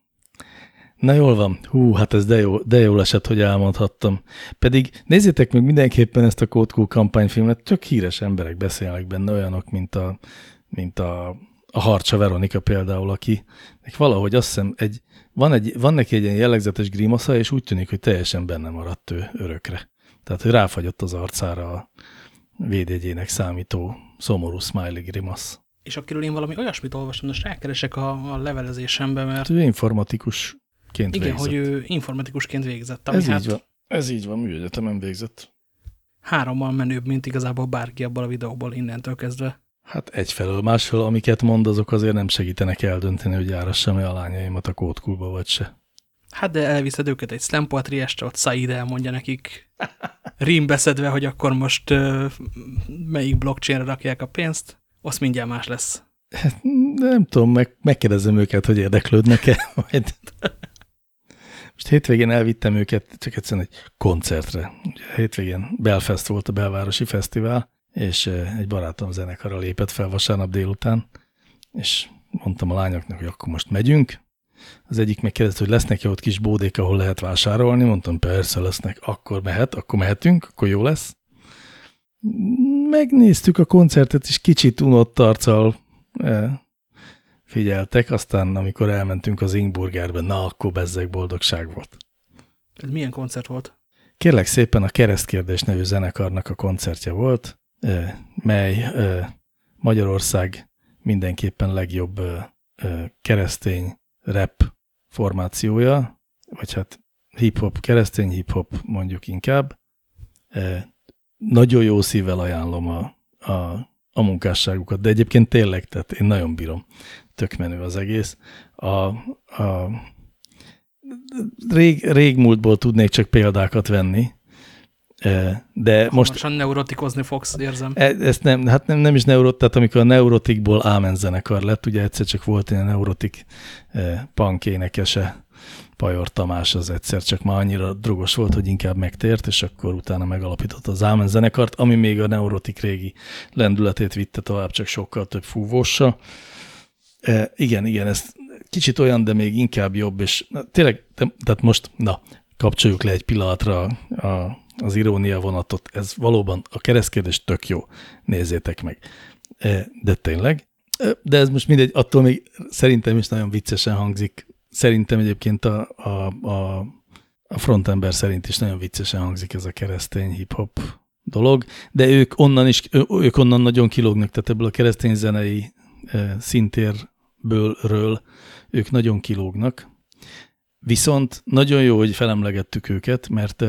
Na jól van. Hú, hát ez de, jó, de jól esett, hogy elmondhattam. Pedig nézzétek meg mindenképpen ezt a Cool kampányfilmet, tök híres emberek beszélnek benne, olyanok, mint a, mint a, a Harcsa Veronika például, aki valahogy azt hiszem, egy, van, egy, van neki egy ilyen jellegzetes grimasza, és úgy tűnik, hogy teljesen benne maradt ő örökre. Tehát, hogy ráfagyott az arcára a védjegyének számító szomorú smiley grimasz. És akiről én valami olyasmit olvastam, most rákeresek a, a levelezésembe, mert... Ő informatikus Igen, végzett. hogy ő informatikusként végzett. Ami Ez hát így van. Ez így van, műegyetemen végzett. Hárommal menőbb, mint igazából bárki abból a videóból innentől kezdve. Hát egyfelől, másfelől, amiket mond, azok azért nem segítenek eldönteni, hogy járassam-e a lányaimat a kódkulba, vagy se. Hát de elviszed őket egy slam poetry este, ott Said elmondja nekik rímbeszedve, hogy akkor most uh, melyik blockchainre rakják a pénzt, azt mindjárt más lesz. Hát, nem tudom, meg, megkérdezem őket, hogy érdeklődnek-e majd. Most hétvégén elvittem őket csak egyszerűen egy koncertre. Ugye, hétvégén Belfast volt a belvárosi fesztivál, és egy barátom zenekara lépett fel vasárnap délután, és mondtam a lányoknak, hogy akkor most megyünk. Az egyik megkérdezte, hogy lesznek-e ott kis bódék, ahol lehet vásárolni. Mondtam, persze lesznek, akkor mehet, akkor mehetünk, akkor jó lesz. Megnéztük a koncertet, és kicsit unott arccal figyeltek, aztán amikor elmentünk az Ingburgerbe, na akkor bezzeg boldogság volt. Ez milyen koncert volt? Kérlek szépen a Keresztkérdés nevű zenekarnak a koncertje volt, mely Magyarország mindenképpen legjobb keresztény rap formációja, vagy hát hip-hop, keresztény hip-hop mondjuk inkább. Nagyon jó szívvel ajánlom a, a, a munkásságukat, de egyébként tényleg, tehát én nagyon bírom tök menő az egész. A, a rég, régmúltból tudnék csak példákat venni, e, de most... Hamarosan neurotikozni fogsz, érzem. E, ezt nem, hát nem, nem is neurot, tehát amikor a neurotikból ámen zenekar lett, ugye egyszer csak volt ilyen neurotik eh, punk énekese, Pajor Tamás az egyszer csak már annyira drogos volt, hogy inkább megtért, és akkor utána megalapította az Ámen zenekart, ami még a neurotik régi lendületét vitte tovább, csak sokkal több fúvósa. E, igen, igen, ez kicsit olyan, de még inkább jobb, és na, tényleg, tehát most, na, kapcsoljuk le egy pillanatra a, az irónia vonatot, ez valóban a keresztkérdés tök jó, nézzétek meg. E, de tényleg, e, de ez most mindegy, attól még szerintem is nagyon viccesen hangzik. Szerintem egyébként a, a, a, a frontember szerint is nagyon viccesen hangzik ez a keresztény hip-hop dolog, de ők onnan is, ők onnan nagyon kilógnak, tehát ebből a keresztény zenei szintérből ők nagyon kilógnak. Viszont nagyon jó, hogy felemlegettük őket, mert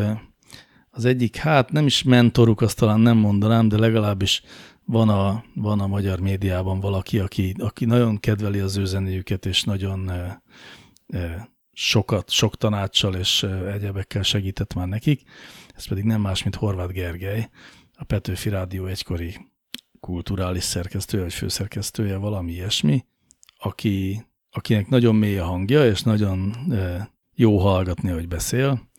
az egyik, hát nem is mentoruk, azt talán nem mondanám, de legalábbis van a, van a magyar médiában valaki, aki, aki nagyon kedveli az ő zenéjüket, és nagyon e, e, sokat, sok tanácssal és egyebekkel segített már nekik. Ez pedig nem más, mint Horváth Gergely, a Petőfi Rádió egykori kulturális szerkesztője, vagy főszerkesztője, valami ilyesmi, aki, akinek nagyon mély a hangja, és nagyon jó hallgatni, hogy beszél,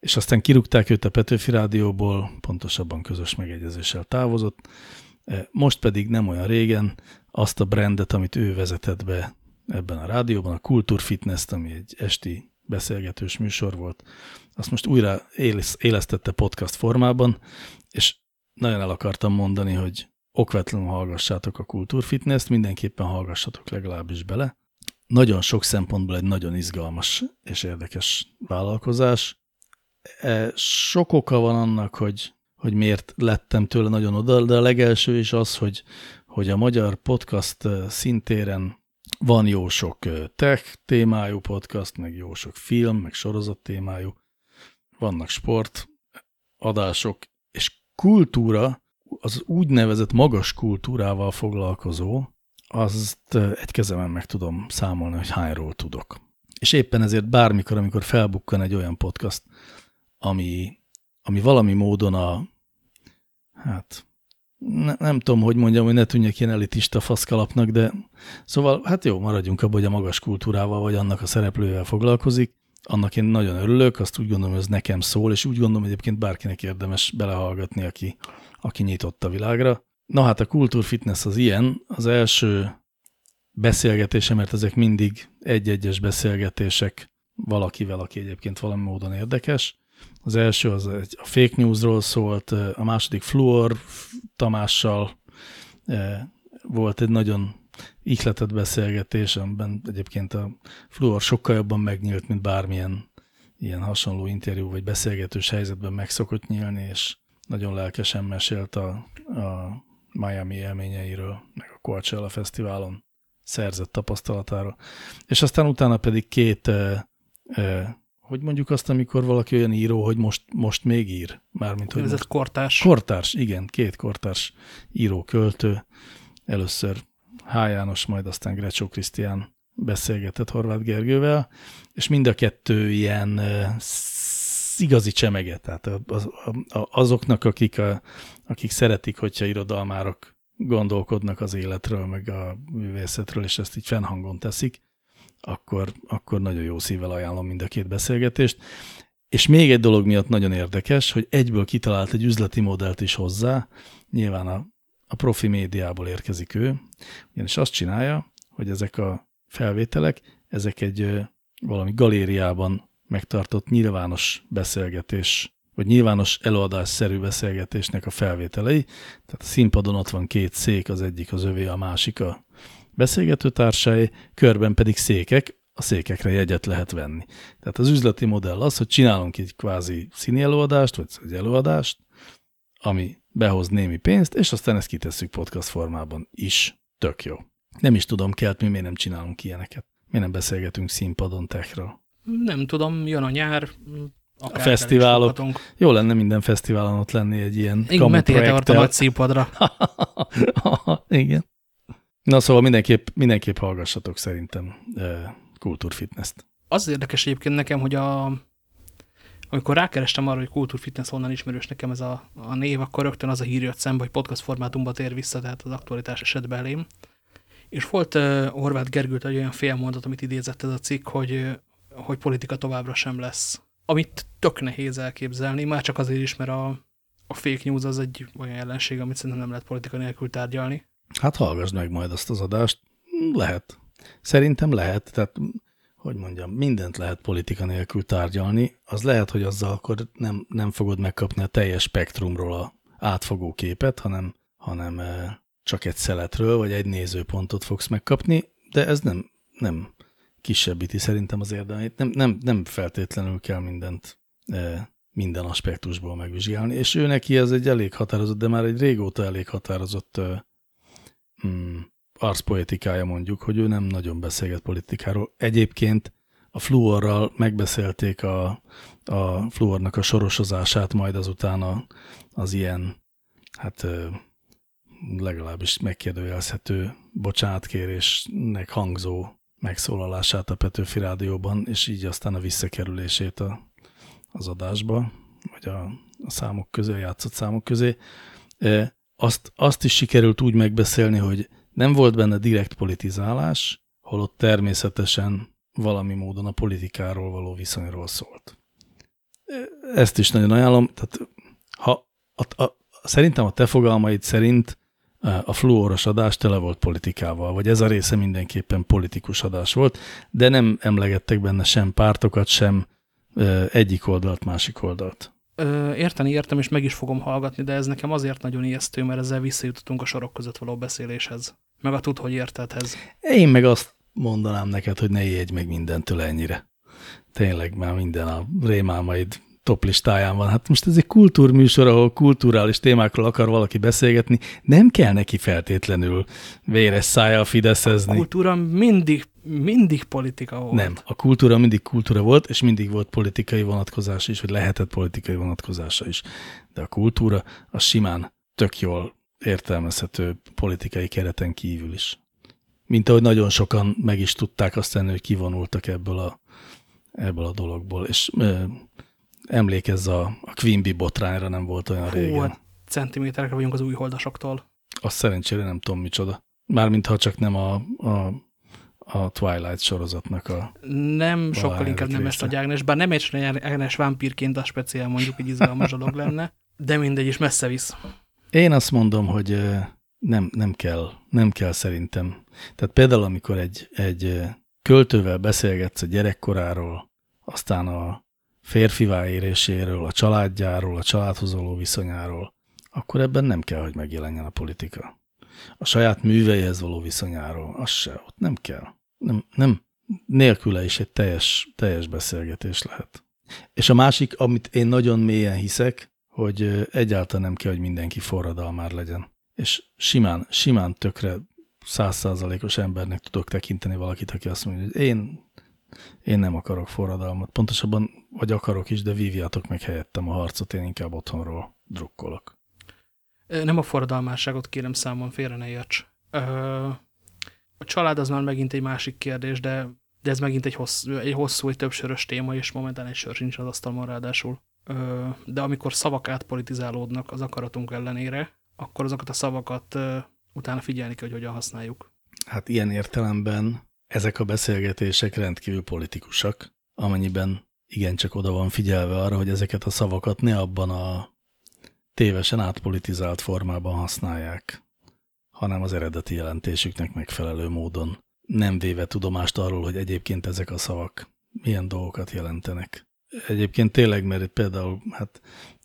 és aztán kirúgták őt a Petőfi Rádióból, pontosabban közös megegyezéssel távozott, most pedig nem olyan régen azt a brandet, amit ő vezetett be ebben a rádióban, a Kulturfitness-t, ami egy esti beszélgetős műsor volt, azt most újra élesztette podcast formában, és nagyon el akartam mondani, hogy okvetlenül hallgassátok a kultúrfitness mindenképpen hallgassatok legalábbis bele. Nagyon sok szempontból egy nagyon izgalmas és érdekes vállalkozás. Sok oka van annak, hogy, hogy miért lettem tőle nagyon oda, de a legelső is az, hogy, hogy a magyar podcast szintéren van jó sok tech témájú podcast, meg jó sok film, meg sorozat témájú, vannak sport adások, és kultúra, az úgynevezett magas kultúrával foglalkozó, azt egy kezemen meg tudom számolni, hogy hányról tudok. És éppen ezért bármikor, amikor felbukkan egy olyan podcast, ami, ami valami módon a, hát ne, nem tudom, hogy mondjam, hogy ne tűnjek ilyen elitista faszkalapnak, de szóval hát jó, maradjunk abban, hogy a magas kultúrával vagy annak a szereplővel foglalkozik. Annak én nagyon örülök, azt úgy gondolom, hogy ez nekem szól, és úgy gondolom, hogy egyébként bárkinek érdemes belehallgatni, aki, aki nyitott a világra. Na hát a kultúrfitness az ilyen. Az első beszélgetése, mert ezek mindig egy-egyes beszélgetések valakivel, aki egyébként valami módon érdekes. Az első az egy, a fake newsról szólt, a második Fluor Tamással volt egy nagyon ihletett beszélgetés, amiben egyébként a Fluor sokkal jobban megnyílt, mint bármilyen ilyen hasonló interjú vagy beszélgetős helyzetben megszokott nyílni, és nagyon lelkesen mesélt a, a Miami élményeiről, meg a Coachella Fesztiválon szerzett tapasztalatáról. És aztán utána pedig két, e, e, hogy mondjuk azt, amikor valaki olyan író, hogy most, most még ír. Mármint, hogy Ez kortárs. Kortárs, igen, két kortárs író-költő. Először H. János, majd aztán Grecsó Krisztián beszélgetett Horváth Gergővel, és mind a kettő ilyen igazi csemege, tehát az, azoknak, akik, a, akik szeretik, hogyha irodalmárok gondolkodnak az életről, meg a művészetről, és ezt így fennhangon teszik, akkor, akkor nagyon jó szívvel ajánlom mind a két beszélgetést. És még egy dolog miatt nagyon érdekes, hogy egyből kitalált egy üzleti modellt is hozzá, nyilván a, a profi médiából érkezik ő, ugyanis azt csinálja, hogy ezek a felvételek, ezek egy valami galériában megtartott nyilvános beszélgetés vagy nyilvános előadásszerű beszélgetésnek a felvételei. Tehát a színpadon ott van két szék, az egyik az övé, a másik a beszélgetőtársai, körben pedig székek, a székekre jegyet lehet venni. Tehát az üzleti modell az, hogy csinálunk egy kvázi színi előadást, vagy egy előadást, ami behoz némi pénzt, és aztán ezt kitesszük podcast formában is. Tök jó. Nem is tudom, kelt, mi miért nem csinálunk ilyeneket. Miért nem beszélgetünk színpadon techről? Nem tudom, jön a nyár, a fesztiválok. Jó lenne minden fesztiválon ott lenni egy ilyen Igen, kamu projekttel. a nagy színpadra. Igen. Na szóval mindenképp, mindenképp hallgassatok szerintem kultúrfitness-t. Az érdekes egyébként nekem, hogy a, amikor rákerestem arra, hogy kultúrfitness honnan ismerős nekem ez a, a név, akkor rögtön az a hír jött szembe, hogy podcast formátumba tér vissza, tehát az aktualitás esetben elém. És volt uh, Horváth Gergőt egy olyan félmondat, amit idézett ez a cikk, hogy, hogy politika továbbra sem lesz amit tök nehéz elképzelni, már csak azért is, mert a, a fake news az egy olyan jelenség, amit szerintem nem lehet politika nélkül tárgyalni. Hát hallgass meg majd azt az adást. Lehet. Szerintem lehet. Tehát, hogy mondjam, mindent lehet politika nélkül tárgyalni. Az lehet, hogy azzal akkor nem, nem fogod megkapni a teljes spektrumról a átfogó képet, hanem, hanem eh, csak egy szeletről, vagy egy nézőpontot fogsz megkapni, de ez nem, nem kisebbíti szerintem az érdemét. Nem, nem, nem feltétlenül kell mindent e, minden aspektusból megvizsgálni, és ő neki ez egy elég határozott, de már egy régóta elég határozott e, mm, arszpoetikája mondjuk, hogy ő nem nagyon beszélget politikáról. Egyébként a fluorral megbeszélték a, a fluornak a sorosozását, majd azután a, az ilyen, hát legalábbis megkérdőjelezhető bocsánatkérésnek hangzó megszólalását a Petőfi Rádióban, és így aztán a visszakerülését a, az adásba, vagy a, a számok közé, a játszott számok közé. Azt, azt is sikerült úgy megbeszélni, hogy nem volt benne direkt politizálás, holott természetesen valami módon a politikáról való viszonyról szólt. Ezt is nagyon ajánlom. Tehát, ha a, a, szerintem a te fogalmaid szerint a fluoros adás tele volt politikával, vagy ez a része mindenképpen politikus adás volt, de nem emlegettek benne sem pártokat, sem egyik oldalt, másik oldalt. Érteni értem, és meg is fogom hallgatni, de ez nekem azért nagyon ijesztő, mert ezzel visszajutottunk a sorok között való beszéléshez. Meg a tud, hogy értedhez. Én meg azt mondanám neked, hogy ne ijedj meg mindentől ennyire. Tényleg már minden a rémálmaid top listáján van. Hát most ez egy kultúrműsor, ahol kulturális témákról akar valaki beszélgetni, nem kell neki feltétlenül véres szájjal fideszezni. A kultúra mindig, mindig politika volt. Nem, a kultúra mindig kultúra volt, és mindig volt politikai vonatkozás is, vagy lehetett politikai vonatkozása is. De a kultúra az simán tök jól értelmezhető politikai kereten kívül is. Mint ahogy nagyon sokan meg is tudták azt tenni, hogy kivonultak ebből a, ebből a dologból. És emlékezz a, a Bee botrányra, nem volt olyan Hú, régen. Hát centiméterekre vagyunk az új holdasoktól. Azt szerencsére nem tudom micsoda. Mármint ha csak nem a, a, a Twilight sorozatnak a Nem, sokkal inkább nem ezt adják, és bár nem egy Ágnes vámpírként a speciál mondjuk egy izgalmas dolog lenne, de mindegy is messze visz. Én azt mondom, hogy nem, nem kell, nem kell szerintem. Tehát például, amikor egy, egy költővel beszélgetsz a gyerekkoráról, aztán a férfivá éréséről, a családjáról, a családhoz való viszonyáról, akkor ebben nem kell, hogy megjelenjen a politika. A saját műveihez való viszonyáról, az se, ott nem kell. Nem, nem. Nélküle is egy teljes, teljes beszélgetés lehet. És a másik, amit én nagyon mélyen hiszek, hogy egyáltalán nem kell, hogy mindenki forradalmár legyen. És simán, simán tökre százszázalékos embernek tudok tekinteni valakit, aki azt mondja, hogy én én nem akarok forradalmat. Pontosabban, vagy akarok is, de vívjátok meg helyettem a harcot, én inkább otthonról drukkolok. Nem a forradalmárságot kérem számon, félre ne érts. A család az már megint egy másik kérdés, de, de ez megint egy, hossz, egy hosszú, egy többsörös téma, és momentán egy sör sincs az asztalon ráadásul. De amikor szavak átpolitizálódnak az akaratunk ellenére, akkor azokat a szavakat utána figyelni kell, hogy hogyan használjuk. Hát ilyen értelemben ezek a beszélgetések rendkívül politikusak, amennyiben igencsak oda van figyelve arra, hogy ezeket a szavakat ne abban a tévesen átpolitizált formában használják, hanem az eredeti jelentésüknek megfelelő módon, nem véve tudomást arról, hogy egyébként ezek a szavak milyen dolgokat jelentenek. Egyébként tényleg, mert például hát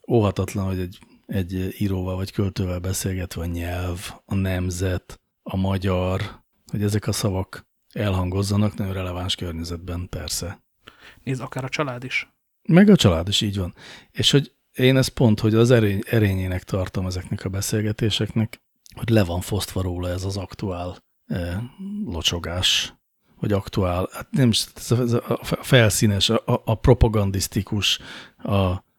óhatatlan, hogy egy, egy íróval vagy költővel beszélgetve a nyelv, a nemzet, a magyar, hogy ezek a szavak elhangozzanak nagyon releváns környezetben, persze. Nézd, akár a család is. Meg a család is, így van. És hogy én ezt pont, hogy az erény, erényének tartom ezeknek a beszélgetéseknek, hogy le van fosztva róla ez az aktuál eh, locsogás, vagy aktuál, hát nem is, ez a felszínes, a, a propagandisztikus, a,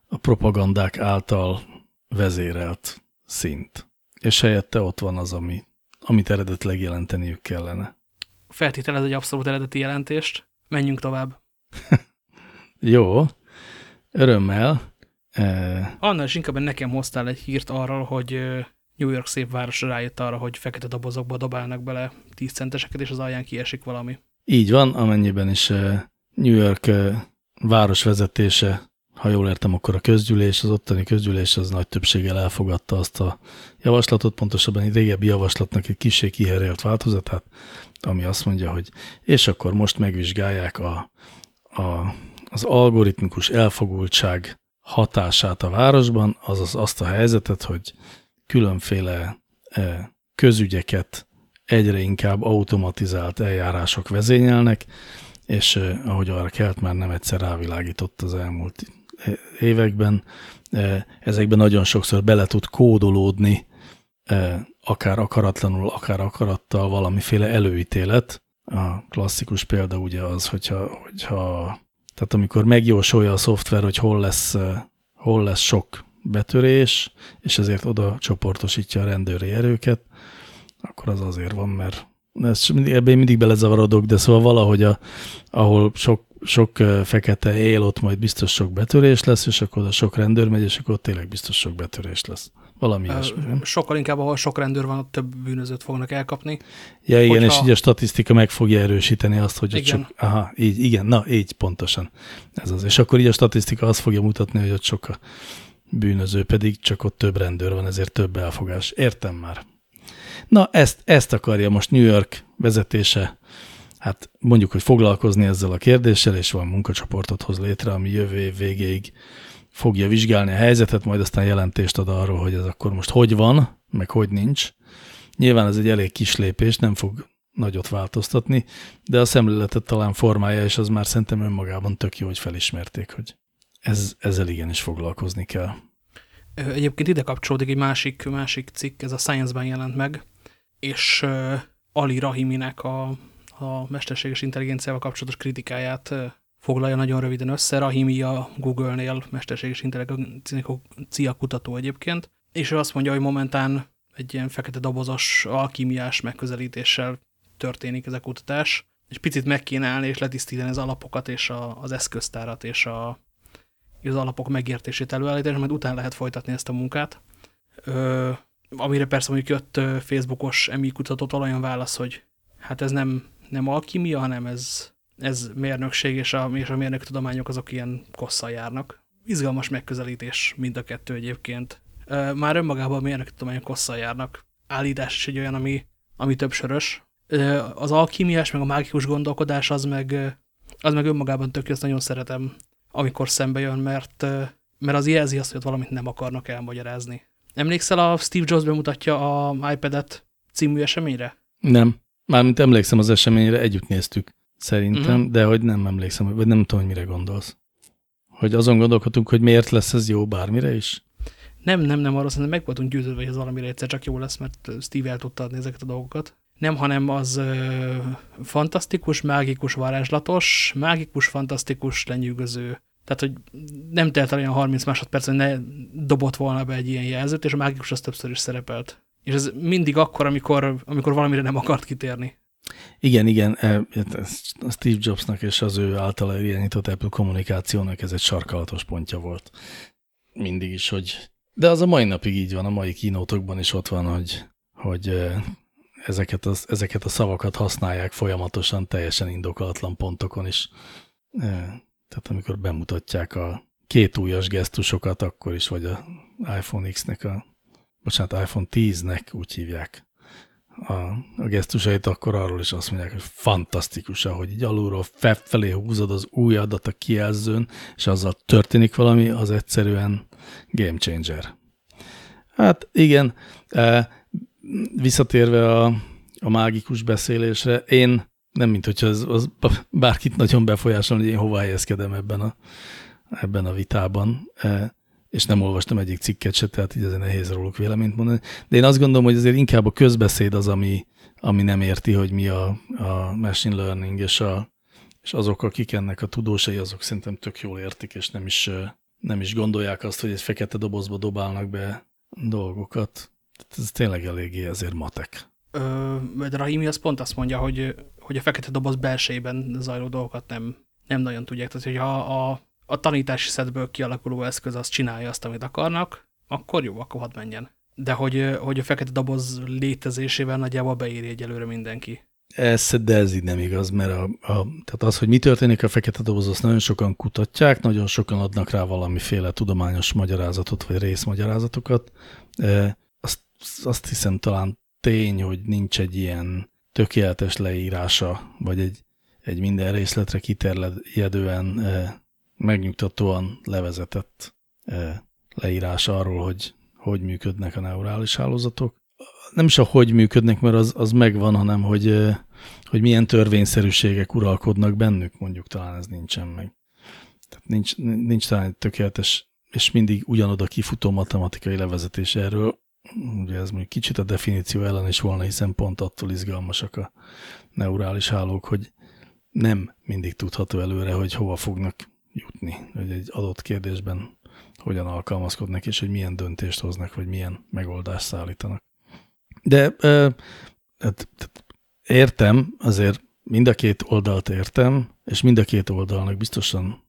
a propagandák által vezérelt szint. És helyette ott van az, ami, amit eredetileg jelenteniük kellene feltételez egy abszolút eredeti jelentést. Menjünk tovább. Jó, örömmel. Annál is inkább nekem hoztál egy hírt arról, hogy New York szép város rájött arra, hogy fekete dobozokba dobálnak bele 10 centeseket, és az alján kiesik valami. Így van, amennyiben is New York városvezetése ha jól értem, akkor a közgyűlés, az ottani közgyűlés az nagy többséggel elfogadta azt a javaslatot, pontosabban egy régebbi javaslatnak egy kisé kiherélt változatát, ami azt mondja, hogy és akkor most megvizsgálják a, a, az algoritmikus elfogultság hatását a városban, azaz azt a helyzetet, hogy különféle e, közügyeket egyre inkább automatizált eljárások vezényelnek, és eh, ahogy arra kelt, már nem egyszer rávilágított az elmúlt években e, ezekben nagyon sokszor bele tud kódolódni, e, akár akaratlanul, akár akarattal valamiféle előítélet. A klasszikus példa ugye az, hogyha, hogyha tehát amikor megjósolja a szoftver, hogy hol lesz, hol lesz sok betörés, és ezért oda csoportosítja a rendőri erőket, akkor az azért van, mert ez mindig, ebben mindig belezavarodok, de szóval valahogy, a, ahol sok sok fekete él, ott majd biztos sok betörés lesz, és akkor a sok rendőr megy, és akkor tényleg biztos sok betörés lesz. Valami ilyesmi, Sokkal inkább, ahol sok rendőr van, ott több bűnözőt fognak elkapni. Ja, igen, Hogyha... és így a statisztika meg fogja erősíteni azt, hogy igen. ott sok... Aha, így, igen, na, így pontosan. Ez az. És akkor így a statisztika azt fogja mutatni, hogy ott sok a bűnöző, pedig csak ott több rendőr van, ezért több elfogás. Értem már. Na, ezt, ezt akarja most New York vezetése hát mondjuk, hogy foglalkozni ezzel a kérdéssel, és van munkacsoportot hoz létre, ami jövő év végéig fogja vizsgálni a helyzetet, majd aztán jelentést ad arról, hogy ez akkor most hogy van, meg hogy nincs. Nyilván ez egy elég kis lépés, nem fog nagyot változtatni, de a szemléletet talán formája, és az már szerintem önmagában tök jó, hogy felismerték, hogy ez, ezzel igenis foglalkozni kell. Egyébként ide kapcsolódik egy másik, másik cikk, ez a Science-ben jelent meg, és Ali Rahiminek a, a mesterséges intelligenciával kapcsolatos kritikáját foglalja nagyon röviden össze. Rahimi a Google-nél mesterséges intelligencia kutató egyébként, és ő azt mondja, hogy momentán egy ilyen fekete dobozos alkimiás megközelítéssel történik ez a kutatás, és picit meg kéne állni és letisztítani az alapokat és a, az eszköztárat és, a, az alapok megértését előállítani, mert utána lehet folytatni ezt a munkát. Ö, amire persze mondjuk jött Facebookos emi kutatótól olyan válasz, hogy hát ez nem, nem alkimia, hanem ez, ez mérnökség, és a, és a mérnök tudományok azok ilyen kosszal járnak. Izgalmas megközelítés mind a kettő egyébként. Már önmagában a mérnök tudományok kosszal járnak. Állítás is egy olyan, ami, ami több sörös. Az alkimiás, meg a mágikus gondolkodás az meg, az meg önmagában tök, ezt nagyon szeretem, amikor szembe jön, mert, mert az jelzi azt, hogy valamit nem akarnak elmagyarázni. Emlékszel, a Steve Jobs bemutatja a iPad-et című eseményre? Nem. Mármint emlékszem az eseményre, együtt néztük szerintem, uh mhm. -huh. de hogy nem emlékszem, vagy nem tudom, hogy mire gondolsz. Hogy azon gondolkodunk, hogy miért lesz ez jó bármire is? Nem, nem, nem, arra szerintem meg voltunk győződve, hogy ez valamire egyszer csak jó lesz, mert Steve el tudta adni ezeket a dolgokat. Nem, hanem az ö, fantasztikus, mágikus, varázslatos, mágikus, fantasztikus, lenyűgöző. Tehát, hogy nem telt el olyan 30 másodperc, hogy ne dobott volna be egy ilyen jelzőt, és a mágikus az többször is szerepelt. És ez mindig akkor, amikor, amikor valamire nem akart kitérni. Igen, igen, e, a Steve Jobsnak és az ő általa irányított Apple kommunikációnak ez egy sarkalatos pontja volt. Mindig is, hogy... De az a mai napig így van, a mai kínótokban is ott van, hogy, hogy e, ezeket, az, ezeket a szavakat használják folyamatosan, teljesen indokolatlan pontokon is. E, tehát amikor bemutatják a két újas gesztusokat, akkor is, vagy a iPhone X-nek a bocsánat, iPhone 10-nek úgy hívják a, a gesztusait, akkor arról is azt mondják, hogy fantasztikus, ahogy így alulról felfelé húzod az új adat a kijelzőn, és azzal történik valami, az egyszerűen game changer. Hát igen, e, visszatérve a, a mágikus beszélésre, én nem mint hogyha az, az bárkit nagyon befolyásol, hogy én hova helyezkedem ebben a, ebben a vitában. És nem olvastam egyik cikket se, tehát így azért nehéz róluk véleményt mondani. De én azt gondolom, hogy azért inkább a közbeszéd az, ami, ami nem érti, hogy mi a, a machine learning, és, a, és azok, akik ennek a tudósai, azok szerintem tök jól értik, és nem is, nem is gondolják azt, hogy egy fekete dobozba dobálnak be dolgokat. Tehát ez tényleg eléggé ezért matek. Ö, Rahimi az pont azt mondja, hogy, hogy a fekete doboz belsejében zajló dolgokat nem, nem nagyon tudják. Tehát, hogy ha a a tanítási szedből kialakuló eszköz az csinálja azt, amit akarnak, akkor jó, akkor hadd menjen. De hogy, hogy a fekete doboz létezésével nagyjából beírja egyelőre mindenki. Ez, de ez így nem igaz, mert a, a, tehát az, hogy mi történik a fekete doboz, azt nagyon sokan kutatják, nagyon sokan adnak rá valamiféle tudományos magyarázatot, vagy részmagyarázatokat. E, azt, azt hiszem talán tény, hogy nincs egy ilyen tökéletes leírása, vagy egy, egy minden részletre kiterjedően e, megnyugtatóan levezetett eh, leírás arról, hogy hogy működnek a neurális hálózatok. Nem is a hogy működnek, mert az, az megvan, hanem hogy, eh, hogy milyen törvényszerűségek uralkodnak bennük, mondjuk talán ez nincsen meg. Tehát nincs, nincs talán egy tökéletes és mindig ugyanoda kifutó matematikai levezetés erről. Ugye ez mondjuk kicsit a definíció ellen is volna, hiszen pont attól izgalmasak a neurális hálók, hogy nem mindig tudható előre, hogy hova fognak jutni, hogy egy adott kérdésben hogyan alkalmazkodnak, és hogy milyen döntést hoznak, vagy milyen megoldást szállítanak. De hát, értem, azért mind a két oldalt értem, és mind a két oldalnak biztosan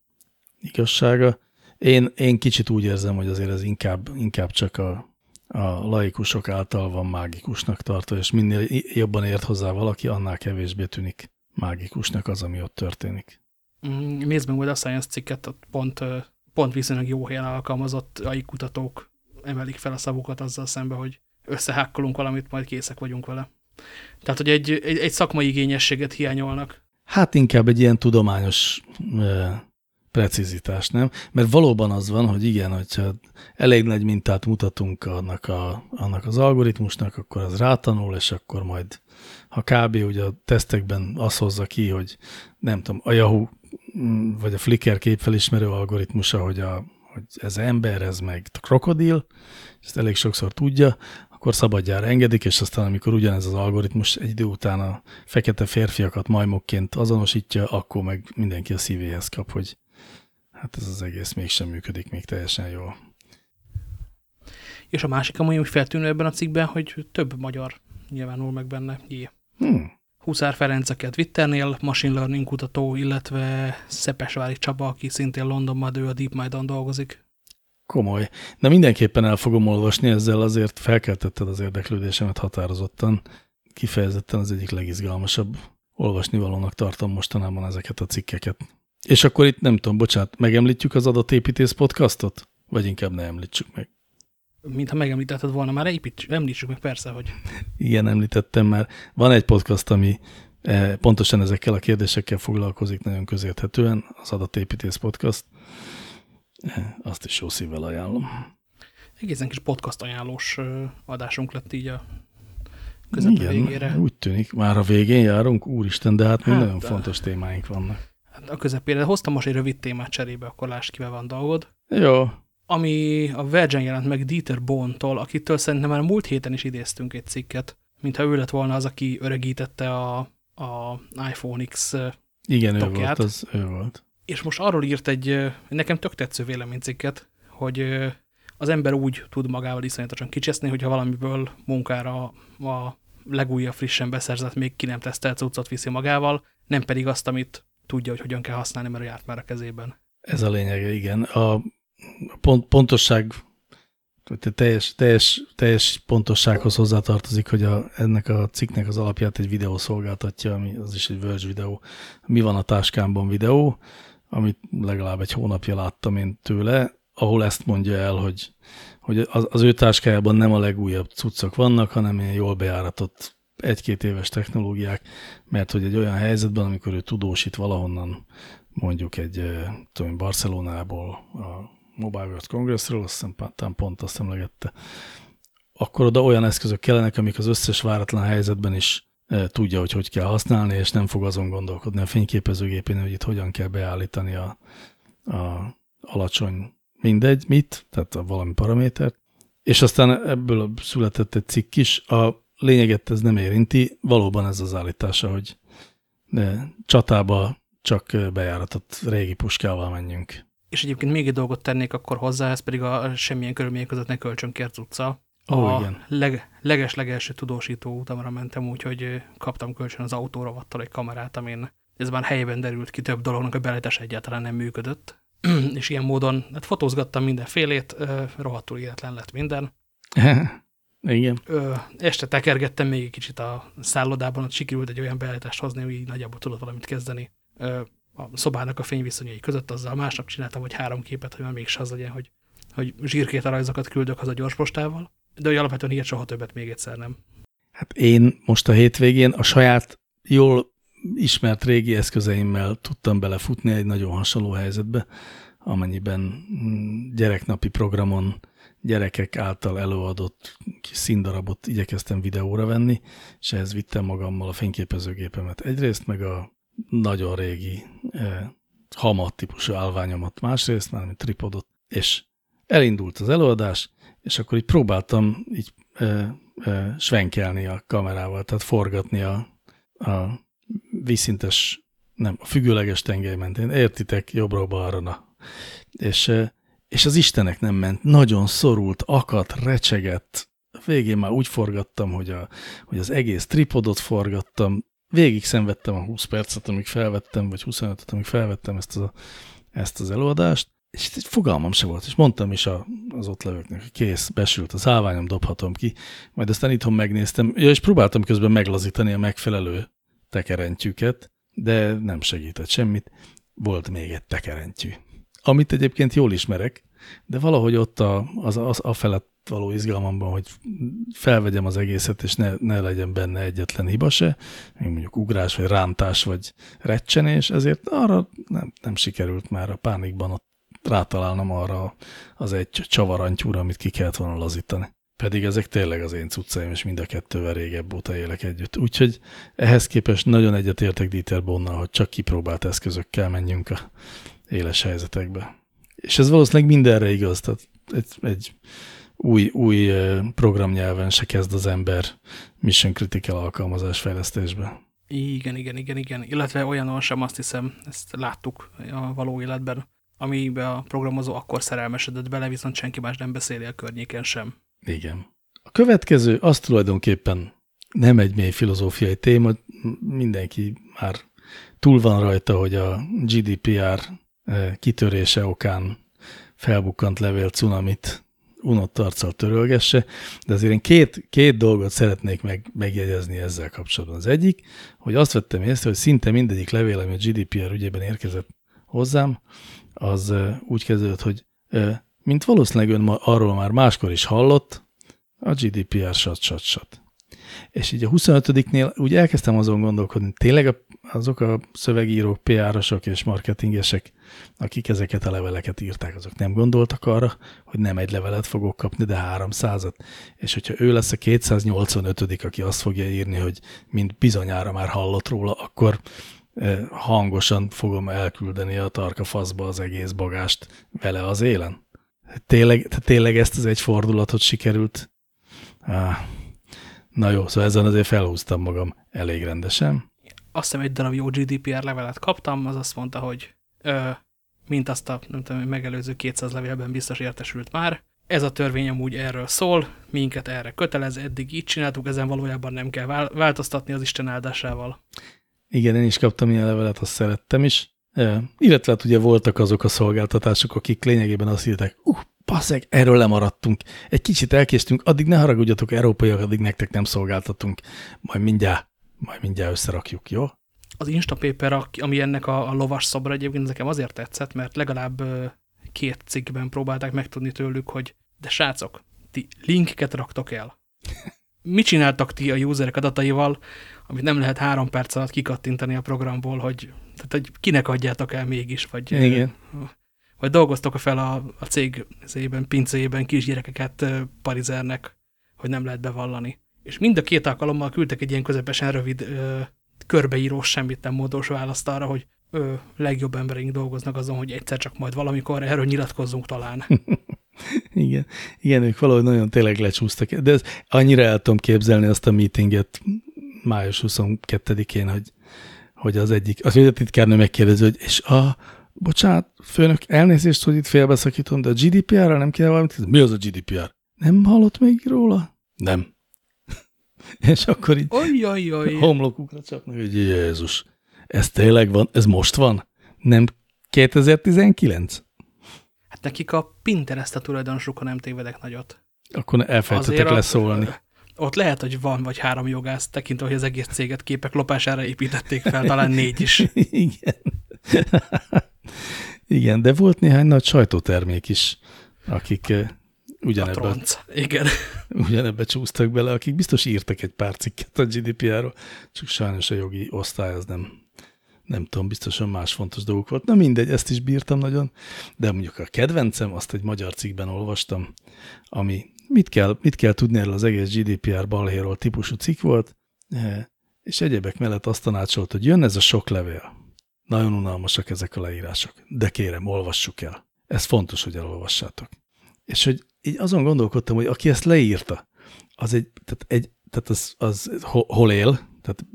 igazsága. Én, én kicsit úgy érzem, hogy azért ez inkább, inkább csak a, a laikusok által van mágikusnak tartva, és minél jobban ért hozzá valaki, annál kevésbé tűnik mágikusnak az, ami ott történik. Nézd meg majd a Science cikket, ott pont, pont viszonylag jó helyen alkalmazott AI kutatók emelik fel a szavukat azzal szembe, hogy összehákkolunk valamit, majd készek vagyunk vele. Tehát, hogy egy, egy, egy szakmai igényességet hiányolnak. Hát inkább egy ilyen tudományos precizitás, nem? Mert valóban az van, hogy igen, hogyha elég nagy mintát mutatunk annak, a, annak az algoritmusnak, akkor az rátanul, és akkor majd, ha kb. ugye a tesztekben az hozza ki, hogy nem tudom, a Yahoo vagy a Flickr képfelismerő algoritmusa, hogy, a, hogy ez ember, ez meg krokodil, ezt elég sokszor tudja, akkor szabadjára engedik, és aztán amikor ugyanez az algoritmus egy idő után a fekete férfiakat majmokként azonosítja, akkor meg mindenki a szívéhez kap, hogy hát ez az egész mégsem működik még teljesen jól. És a másik, ami feltűnő ebben a cikkben, hogy több magyar nyilvánul meg benne. Jé. Hmm. Huszár Ferenc, aki a Twitternél machine learning kutató, illetve Szepesvári Csaba, aki szintén Londonban, de ő a DeepMind-on dolgozik. Komoly. De mindenképpen el fogom olvasni, ezzel azért felkeltetted az érdeklődésemet határozottan. Kifejezetten az egyik legizgalmasabb olvasnivalónak tartom mostanában ezeket a cikkeket. És akkor itt nem tudom, bocsánat, megemlítjük az adatépítész podcastot? Vagy inkább ne említsük meg? Mintha megemlítetted volna, már építs, említsük meg persze, hogy... Igen, említettem már. Van egy podcast, ami eh, pontosan ezekkel a kérdésekkel foglalkozik nagyon közérthetően, az adatépítész podcast. Eh, azt is jó szívvel ajánlom. Egészen kis podcast ajánlós adásunk lett így a közepe Igen, végére. úgy tűnik. Már a végén járunk, úristen, de hát, hát nagyon de... fontos témáink vannak. Hát a közepére. Hoztam most egy rövid témát cserébe, akkor láss kivel van dolgod. Jó. Ami a Virgin jelent meg Dieter Bohn-tól, akitől szerintem már múlt héten is idéztünk egy cikket, mintha ő lett volna az, aki öregítette a, a iPhone X Igen, tokját. ő volt, az ő volt. És most arról írt egy, nekem tök tetsző véleménycikket, hogy az ember úgy tud magával iszonyatosan kicseszni, hogyha valamiből munkára a legújabb, frissen beszerzett, még ki nem tesztelt cuccot viszi magával, nem pedig azt, amit tudja, hogy hogyan kell használni, mert járt már a kezében. Ez a lényege, igen. A pont, pontosság, teljes, teljes, teljes pontossághoz hozzátartozik, hogy a, ennek a cikknek az alapját egy videó szolgáltatja, ami az is egy Verge videó. Mi van a táskámban videó, amit legalább egy hónapja láttam én tőle, ahol ezt mondja el, hogy, hogy az, az ő táskájában nem a legújabb cuccok vannak, hanem ilyen jól bejáratott egy-két éves technológiák, mert hogy egy olyan helyzetben, amikor ő tudósít valahonnan, mondjuk egy tudom, Barcelonából, a Mobile World Congressről, azt hiszem pont azt emlegette, akkor oda olyan eszközök kellenek, amik az összes váratlan helyzetben is tudja, hogy hogy kell használni, és nem fog azon gondolkodni a fényképezőgépén, hogy itt hogyan kell beállítani a, a alacsony mindegy, mit, tehát a valami paramétert. És aztán ebből született egy cikk is, a lényeget ez nem érinti, valóban ez az állítása, hogy csatába csak bejáratott régi puskával menjünk. És egyébként még egy dolgot tennék akkor hozzá, ez pedig a semmilyen körülmények között ne kölcsönkért utca. Ó, a igen. Leg, leges-legelső tudósító utamra mentem, úgyhogy kaptam kölcsön az autórovattal egy kamerát, amin ez már helyben derült ki több dolognak, a beállítás egyáltalán nem működött. és ilyen módon hát fotózgattam mindenfélét, rohadtul életlen lett minden. Igen. Ö, este tekergettem még egy kicsit a szállodában, ott sikerült egy olyan beállítást hozni, hogy így nagyjából tudott valamit kezdeni. Ö, a szobának a fényviszonyai között, azzal másnap csináltam, hogy három képet, hogy már mégis az legyen, hogy, hogy zsírkét rajzokat küldök az a gyorspostával, de hogy alapvetően ilyet soha többet még egyszer nem. Hát én most a hétvégén a saját jól ismert régi eszközeimmel tudtam belefutni egy nagyon hasonló helyzetbe, amennyiben gyereknapi programon gyerekek által előadott kis színdarabot igyekeztem videóra venni, és ehhez vittem magammal a fényképezőgépemet egyrészt, meg a nagyon régi eh, hamat típusú állványomat másrészt, mármint tripodot, és elindult az előadás, és akkor így próbáltam így eh, eh, svenkelni a kamerával, tehát forgatni a, a vízszintes, nem, a függőleges tengely mentén. Értitek, jobbra-balra, na. És, és az Istenek nem ment. Nagyon szorult, akadt, recsegett. Végén már úgy forgattam, hogy, a, hogy az egész tripodot forgattam, végig szenvedtem a 20 percet, amíg felvettem, vagy 25-et, amíg felvettem ezt, a, ezt az előadást, és egy fogalmam se volt, és mondtam is a, az ott levőknek, hogy kész, besült az állványom, dobhatom ki, majd aztán itthon megnéztem, és próbáltam közben meglazítani a megfelelő tekerentyűket, de nem segített semmit. Volt még egy tekerentyű, amit egyébként jól ismerek, de valahogy ott a, az, az, a felett való izgalmamban, hogy felvegyem az egészet, és ne, ne legyen benne egyetlen hiba se, mondjuk ugrás, vagy rántás, vagy recsenés, ezért arra nem, nem sikerült már a pánikban ott rátalálnom arra az egy csavarantyúra, amit ki kellett volna lazítani. Pedig ezek tényleg az én cuccaim, és mind a kettővel régebb óta élek együtt. Úgyhogy ehhez képest nagyon egyetértek Dieter Bonnal, hogy csak kipróbált eszközökkel menjünk a éles helyzetekbe. És ez valószínűleg mindenre igaz, tehát egy, egy új, új programnyelven se kezd az ember mission critical alkalmazás fejlesztésbe. Igen, igen, igen, igen. Illetve olyanon sem azt hiszem, ezt láttuk a való életben, amiben a programozó akkor szerelmesedett bele, viszont senki más nem beszéli a környéken sem. Igen. A következő az tulajdonképpen nem egy mély filozófiai téma, mindenki már túl van rajta, hogy a GDPR kitörése okán felbukkant levél cunamit unott arccal törölgesse, de azért én két, két dolgot szeretnék meg, megjegyezni ezzel kapcsolatban. Az egyik, hogy azt vettem észre, hogy szinte mindegyik levél, ami a GDPR ügyében érkezett hozzám, az úgy kezdődött, hogy mint valószínűleg ön arról már máskor is hallott, a GDPR sat, sat, sat. És így a 25-nél úgy elkezdtem azon gondolkodni, tényleg azok a szövegírók, PR-osok és marketingesek, akik ezeket a leveleket írták, azok nem gondoltak arra, hogy nem egy levelet fogok kapni, de 300-at. És hogyha ő lesz a 285 aki azt fogja írni, hogy mint bizonyára már hallott róla, akkor eh, hangosan fogom elküldeni a tarka faszba az egész bagást vele az élen. Tényleg, tényleg ezt az egy fordulatot sikerült ah, Na jó, szóval ezen azért felhúztam magam elég rendesen. Azt hiszem egy darab jó GDPR levelet kaptam, az azt mondta, hogy ö, mint azt a nem tudom, megelőző 200 levélben biztos értesült már, ez a törvény amúgy erről szól, minket erre kötelez, eddig így csináltuk, ezen valójában nem kell változtatni az Isten áldásával. Igen, én is kaptam ilyen levelet, azt szerettem is. E, illetve hát ugye voltak azok a szolgáltatások, akik lényegében azt írták, uh, Passzeg, erről lemaradtunk. Egy kicsit elkéstünk, addig ne haragudjatok, európaiak, addig nektek nem szolgáltatunk. Majd mindjárt, majd mindjárt összerakjuk, jó? Az Instapaper, ami ennek a, a lovas szobra egyébként nekem azért tetszett, mert legalább két cikkben próbálták megtudni tőlük, hogy de srácok, ti linkeket raktok el. Mit csináltak ti a userek adataival, amit nem lehet három perc alatt kikattintani a programból, hogy, tehát, hogy kinek adjátok el mégis, vagy Igen vagy dolgoztok fel a, a cég zében, pincéjében kisgyerekeket parizernek, hogy nem lehet bevallani. És mind a két alkalommal küldtek egy ilyen közepesen rövid ö, körbeírós, semmit nem módos választ arra, hogy ö, legjobb embereink dolgoznak azon, hogy egyszer csak majd valamikor erről nyilatkozzunk talán. igen, igen, ők valahogy nagyon tényleg lecsúsztak. De ez, annyira el tudom képzelni azt a meetinget május 22-én, hogy, hogy az egyik, az titkárnő megkérdezi, hogy és a, bocsánat, főnök, elnézést, hogy itt félbeszakítom, de a GDPR-ra nem kell valamit? Mi az a GDPR? Nem hallott még róla? Nem. És akkor így Ojjajjaj. homlokukra csapnak, hogy Jézus, ez tényleg van? Ez most van? Nem 2019? Hát nekik a Pinterest a tulajdonosuk, ha nem tévedek nagyot. Akkor elfelejtettek leszólni. Ott lehet, hogy van vagy három jogász, tekintve, hogy az egész céget képek lopására építették fel, talán négy is. Igen. Igen, de volt néhány nagy sajtótermék is, akik eh, ugyanebbe, Igen. ugyanebbe csúsztak bele, akik biztos írtak egy pár cikket a GDPR-ról, csak sajnos a jogi osztály az nem, nem tudom, biztosan más fontos dolgok volt. Na mindegy, ezt is bírtam nagyon, de mondjuk a kedvencem, azt egy magyar cikkben olvastam, ami mit kell, mit kell tudni erről az egész GDPR balhéról típusú cikk volt, eh, és egyebek mellett azt tanácsolt, hogy jön ez a sok levél, nagyon unalmasak ezek a leírások, de kérem, olvassuk el. Ez fontos, hogy elolvassátok. És hogy így azon gondolkodtam, hogy aki ezt leírta, az egy, tehát, egy, tehát az, az hol él, tehát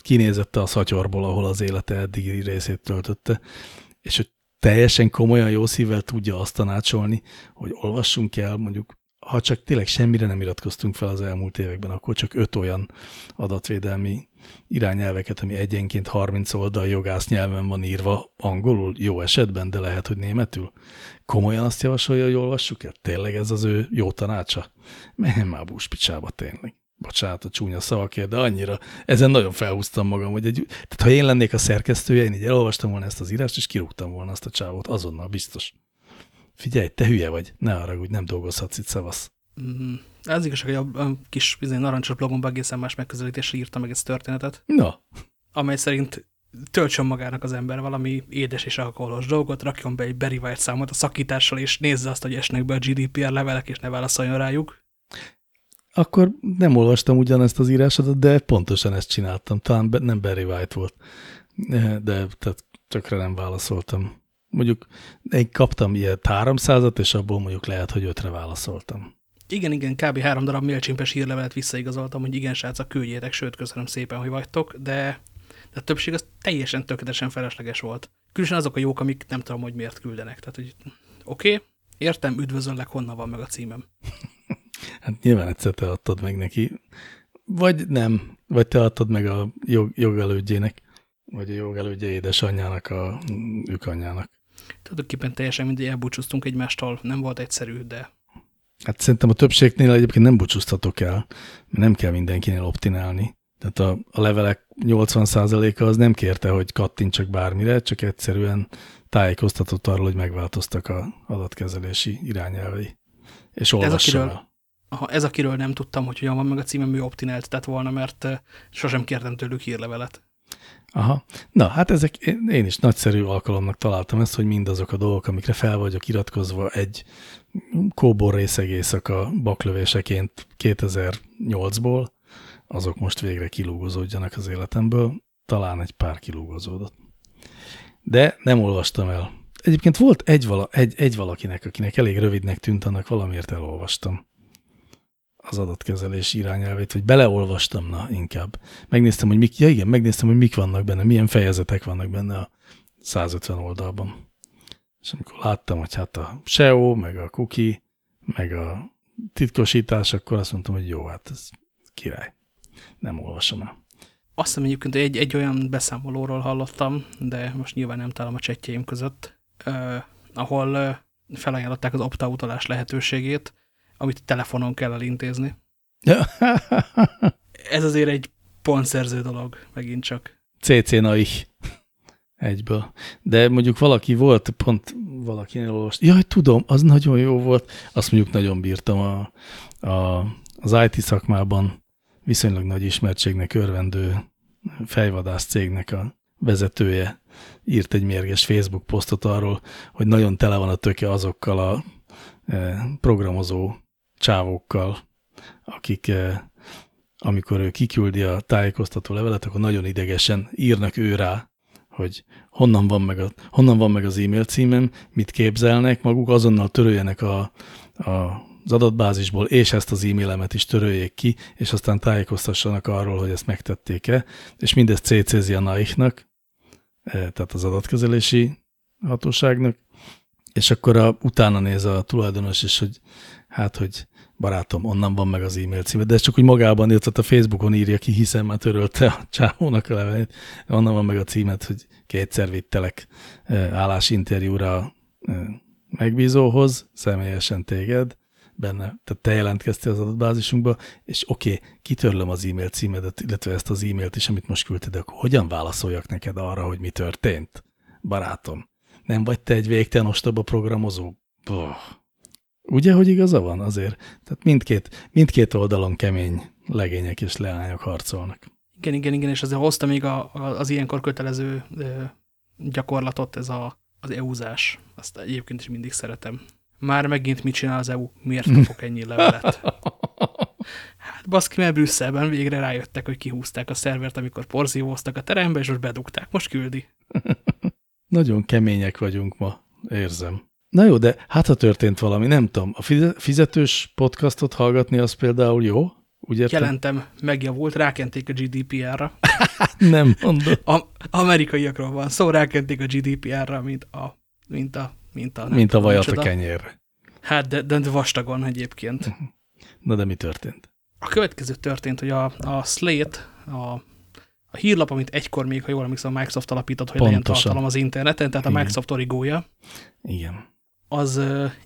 kinézette a szatyorból, ahol az élete eddigi részét töltötte, és hogy teljesen komolyan jó szívvel tudja azt tanácsolni, hogy olvassunk el mondjuk ha csak tényleg semmire nem iratkoztunk fel az elmúlt években, akkor csak öt olyan adatvédelmi irányelveket, ami egyenként 30 oldal jogász nyelven van írva angolul, jó esetben, de lehet, hogy németül. Komolyan azt javasolja, hogy olvassuk el? Tényleg ez az ő jó tanácsa? Menjen már búspicsába tényleg. Bocsánat a csúnya szavakért, de annyira, ezen nagyon felhúztam magam, hogy egy, tehát ha én lennék a szerkesztője, én így elolvastam volna ezt az írást, és kirúgtam volna azt a csávót, azonnal biztos. Figyelj, te hülye vagy, ne arra, hogy nem dolgozhatsz itt, szavasz. Mm, ez igazság, hogy a, a kis bizony, narancsos blogomban egészen más megközelítésre írta meg ezt a történetet. Na. Amely szerint töltsön magának az ember valami édes és alkoholos dolgot, rakjon be egy Barry White számot a szakítással, és nézze azt, hogy esnek be a GDPR levelek, és ne válaszoljon rájuk. akkor nem olvastam ugyanezt az írásodat, de pontosan ezt csináltam. Talán nem Barry White volt, de tehát tökre nem válaszoltam. Mondjuk én kaptam ilyet 300-at, és abból mondjuk lehet, hogy ötre válaszoltam. Igen, igen, kb. három darab mailchimpes hírlevelet visszaigazoltam, hogy igen, srácok, küldjétek, sőt, köszönöm szépen, hogy vagytok, de, de a többség az teljesen tökéletesen felesleges volt. Különösen azok a jók, amik nem tudom, hogy miért küldenek. Tehát, hogy oké, okay, értem, üdvözöllek, honnan van meg a címem. Hát nyilván egyszer te adtad meg neki, vagy nem, vagy te adtad meg a jog, jogelődjének, vagy a jogelődje édesanyjának, a ők anyjának. Tulajdonképpen teljesen mindig elbúcsúztunk egymástól, nem volt egyszerű, de... Hát szerintem a többségnél egyébként nem búcsúztatok el, mert nem kell mindenkinél optinálni. Tehát a, a levelek 80%-a az nem kérte, hogy kattintsak bármire, csak egyszerűen tájékoztatott arról, hogy megváltoztak a adatkezelési irányelvei. És olvassa ez, akiről, aha, ez, akiről nem tudtam, hogy hogyan van meg a címem, ő optinált tett volna, mert sosem kértem tőlük hírlevelet. Aha. Na, hát ezek, én is nagyszerű alkalomnak találtam ezt, hogy mindazok a dolgok, amikre fel vagyok iratkozva egy kóbor részeg éjszaka baklövéseként 2008-ból, azok most végre kilúgozódjanak az életemből. Talán egy pár kilúgozódott. De nem olvastam el. Egyébként volt egy, vala, egy, egy valakinek, akinek elég rövidnek tűnt, annak valamiért elolvastam az adatkezelés irányelvét, vagy beleolvastam, na inkább. Megnéztem, hogy mik, ja igen, megnéztem, hogy mik vannak benne, milyen fejezetek vannak benne a 150 oldalban. És amikor láttam, hogy hát a SEO, meg a cookie, meg a titkosítás, akkor azt mondtam, hogy jó, hát ez király. Nem olvasom el. Azt hiszem egyébként egy, egy olyan beszámolóról hallottam, de most nyilván nem találom a csetjeim között, eh, ahol eh, felajánlották az opt lehetőségét, amit telefonon kell elintézni. Ez azért egy pontszerző dolog, megint csak. CC naich egyből. De mondjuk valaki volt, pont valakinél olvast, jaj, tudom, az nagyon jó volt. Azt mondjuk nagyon bírtam a, a, az IT szakmában viszonylag nagy ismertségnek örvendő fejvadász cégnek a vezetője írt egy mérges Facebook posztot arról, hogy nagyon tele van a töke azokkal a e, programozó csávókkal, akik eh, amikor ő kiküldi a tájékoztató levelet, akkor nagyon idegesen írnak ő rá, hogy honnan van meg, a, honnan van meg az e-mail címem, mit képzelnek, maguk azonnal töröljenek a, a, az adatbázisból, és ezt az e-mailemet is töröljék ki, és aztán tájékoztassanak arról, hogy ezt megtették-e, és mindezt CC-zi a NAIH-nak, eh, tehát az adatkezelési hatóságnak, és akkor a, utána néz a tulajdonos is, hogy hát, hogy barátom, onnan van meg az e-mail címe, de ez csak úgy magában, illetve a Facebookon írja ki, hiszen már törölte a csávónak a levelét, onnan van meg a címet, hogy kétszer vittelek állásinterjúra megbízóhoz, személyesen téged, benne, tehát te jelentkeztél az adatbázisunkba, és oké, okay, kitörlöm az e-mail címedet, illetve ezt az e-mailt is, amit most küldted, akkor hogyan válaszoljak neked arra, hogy mi történt? Barátom, nem vagy te egy végtelen ostoba programozó? Buh. Ugye, hogy igaza van azért? Tehát mindkét, mindkét oldalon kemény legények és leányok harcolnak. Igen, igen, igen, és azért hozta még a, az ilyenkor kötelező gyakorlatot, ez a, az EU-zás. Azt egyébként is mindig szeretem. Már megint mit csinál az EU? Miért kapok ennyi levelet? Hát baszki, mert Brüsszelben végre rájöttek, hogy kihúzták a szervert, amikor porzívóztak a terembe, és most bedugták. Most küldi. Nagyon kemények vagyunk ma, érzem. Na jó, de hát ha történt valami, nem tudom, a fizetős podcastot hallgatni az például jó? Úgy értem? Jelentem, megjavult, rákenték a GDPR-ra. nem mondod. A, amerikaiakról van szó, rákenték a GDPR-ra, mint a, mint a, mint a, mint a vajat a kenyér. Hát, de, de vastagon egyébként. Na de mi történt? A következő történt, hogy a, a Slate, a, a hírlap, amit egykor még, ha jól emlékszem, a Microsoft alapított, hogy Pontosan. legyen tartalom az interneten, tehát Igen. a Microsoft origója. Igen az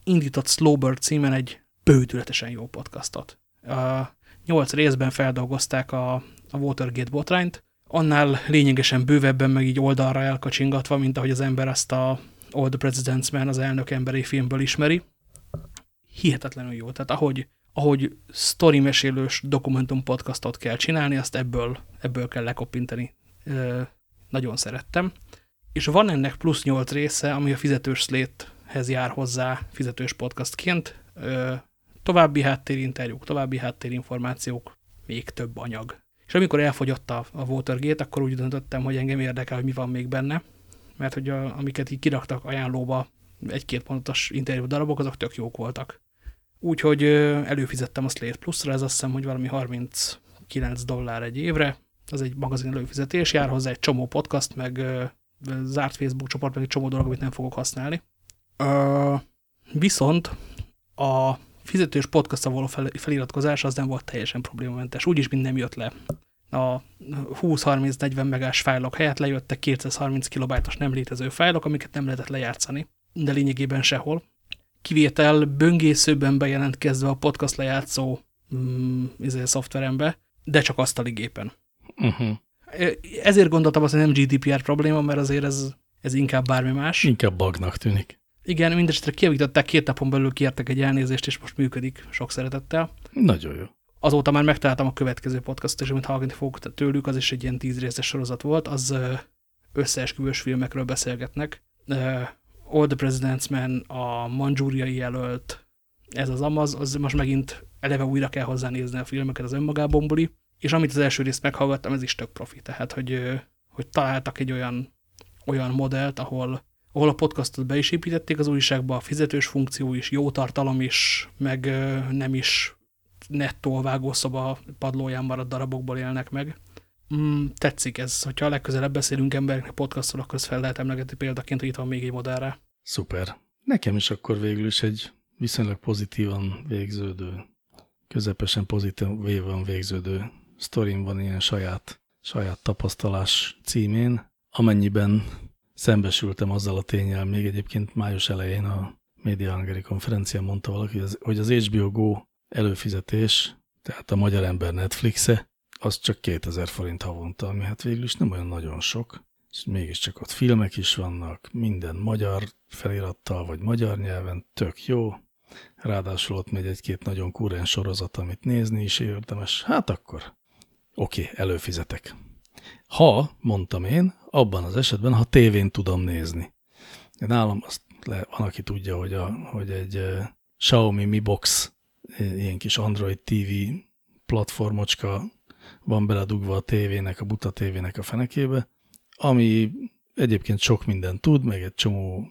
indított Slowbird címen egy bődületesen jó podcastot. Nyolc részben feldolgozták a, a Watergate botrányt, annál lényegesen bővebben meg így oldalra elkacsingatva, mint ahogy az ember azt a the President's Man, az elnök emberi filmből ismeri. Hihetetlenül jó. Tehát ahogy, ahogy story mesélős dokumentum podcastot kell csinálni, azt ebből, ebből kell lekopintani. Nagyon szerettem. És van ennek plusz nyolc része, ami a fizetős slate hez jár hozzá fizetős podcastként. További háttérinterjúk, további háttérinformációk, még több anyag. És amikor elfogyott a, a Watergate, akkor úgy döntöttem, hogy engem érdekel, hogy mi van még benne, mert hogy a, amiket így kiraktak ajánlóba egy-két pontos interjú darabok, azok tök jók voltak. Úgyhogy előfizettem a Slate Plus-ra, ez azt hiszem, hogy valami 39 dollár egy évre, az egy magazin előfizetés, jár hozzá egy csomó podcast, meg zárt Facebook csoport, meg egy csomó dolog, amit nem fogok használni. Viszont a fizetős podcastra való feliratkozás az nem volt teljesen problémamentes, úgyis mind nem jött le. A 20-30-40 megás fájlok helyett lejöttek 230 kilobájtos nem létező fájlok, amiket nem lehetett lejátszani, de lényegében sehol. Kivétel böngészőben bejelentkezve a podcast lejátszó mm, izé, szoftverembe, de csak asztali gépen. Uh -huh. Ezért gondoltam azt, hogy nem GDPR probléma, mert azért ez, ez inkább bármi más. Inkább bugnak tűnik. Igen, mindesetre kiavították, két napon belül kértek egy elnézést, és most működik sok szeretettel. Nagyon jó. Azóta már megtaláltam a következő podcastot, és amit hallgatni fogok tőlük, az is egy ilyen tíz részes sorozat volt, az összeesküvős filmekről beszélgetnek. All the President's Man, a Manzsúriai jelölt, ez az Amaz, az most megint eleve újra kell hozzánézni a filmeket, az önmagában buli, és amit az első részt meghallgattam, ez is tök profi, tehát hogy, hogy találtak egy olyan, olyan modellt, ahol ahol a podcastot be is építették az újságba, a fizetős funkció is, jó tartalom is, meg nem is nettó a vágószoba padlóján maradt darabokból élnek meg. Mm, tetszik ez, hogyha a legközelebb beszélünk embereknek podcastról, akkor ezt fel lehet emlegetni példaként, hogy itt van még egy modellre. Szuper. Nekem is akkor végül is egy viszonylag pozitívan végződő, közepesen pozitívan végződő sztorim van ilyen saját, saját tapasztalás címén, amennyiben szembesültem azzal a tényel, még egyébként május elején a Media Hungary konferencián mondta valaki, hogy az HBO Go előfizetés, tehát a magyar ember Netflixe, az csak 2000 forint havonta, ami hát végül is nem olyan nagyon sok, és mégiscsak ott filmek is vannak, minden magyar felirattal, vagy magyar nyelven, tök jó, ráadásul ott megy egy-két nagyon kurrens sorozat, amit nézni is érdemes, hát akkor oké, okay, előfizetek. Ha, mondtam én, abban az esetben, ha tévén tudom nézni. Nálam azt le, van, aki tudja, hogy, a, hogy egy Xiaomi Mi Box, ilyen kis Android TV platformocska van beledugva a tévének, a buta tévének a fenekébe, ami egyébként sok minden tud, meg egy csomó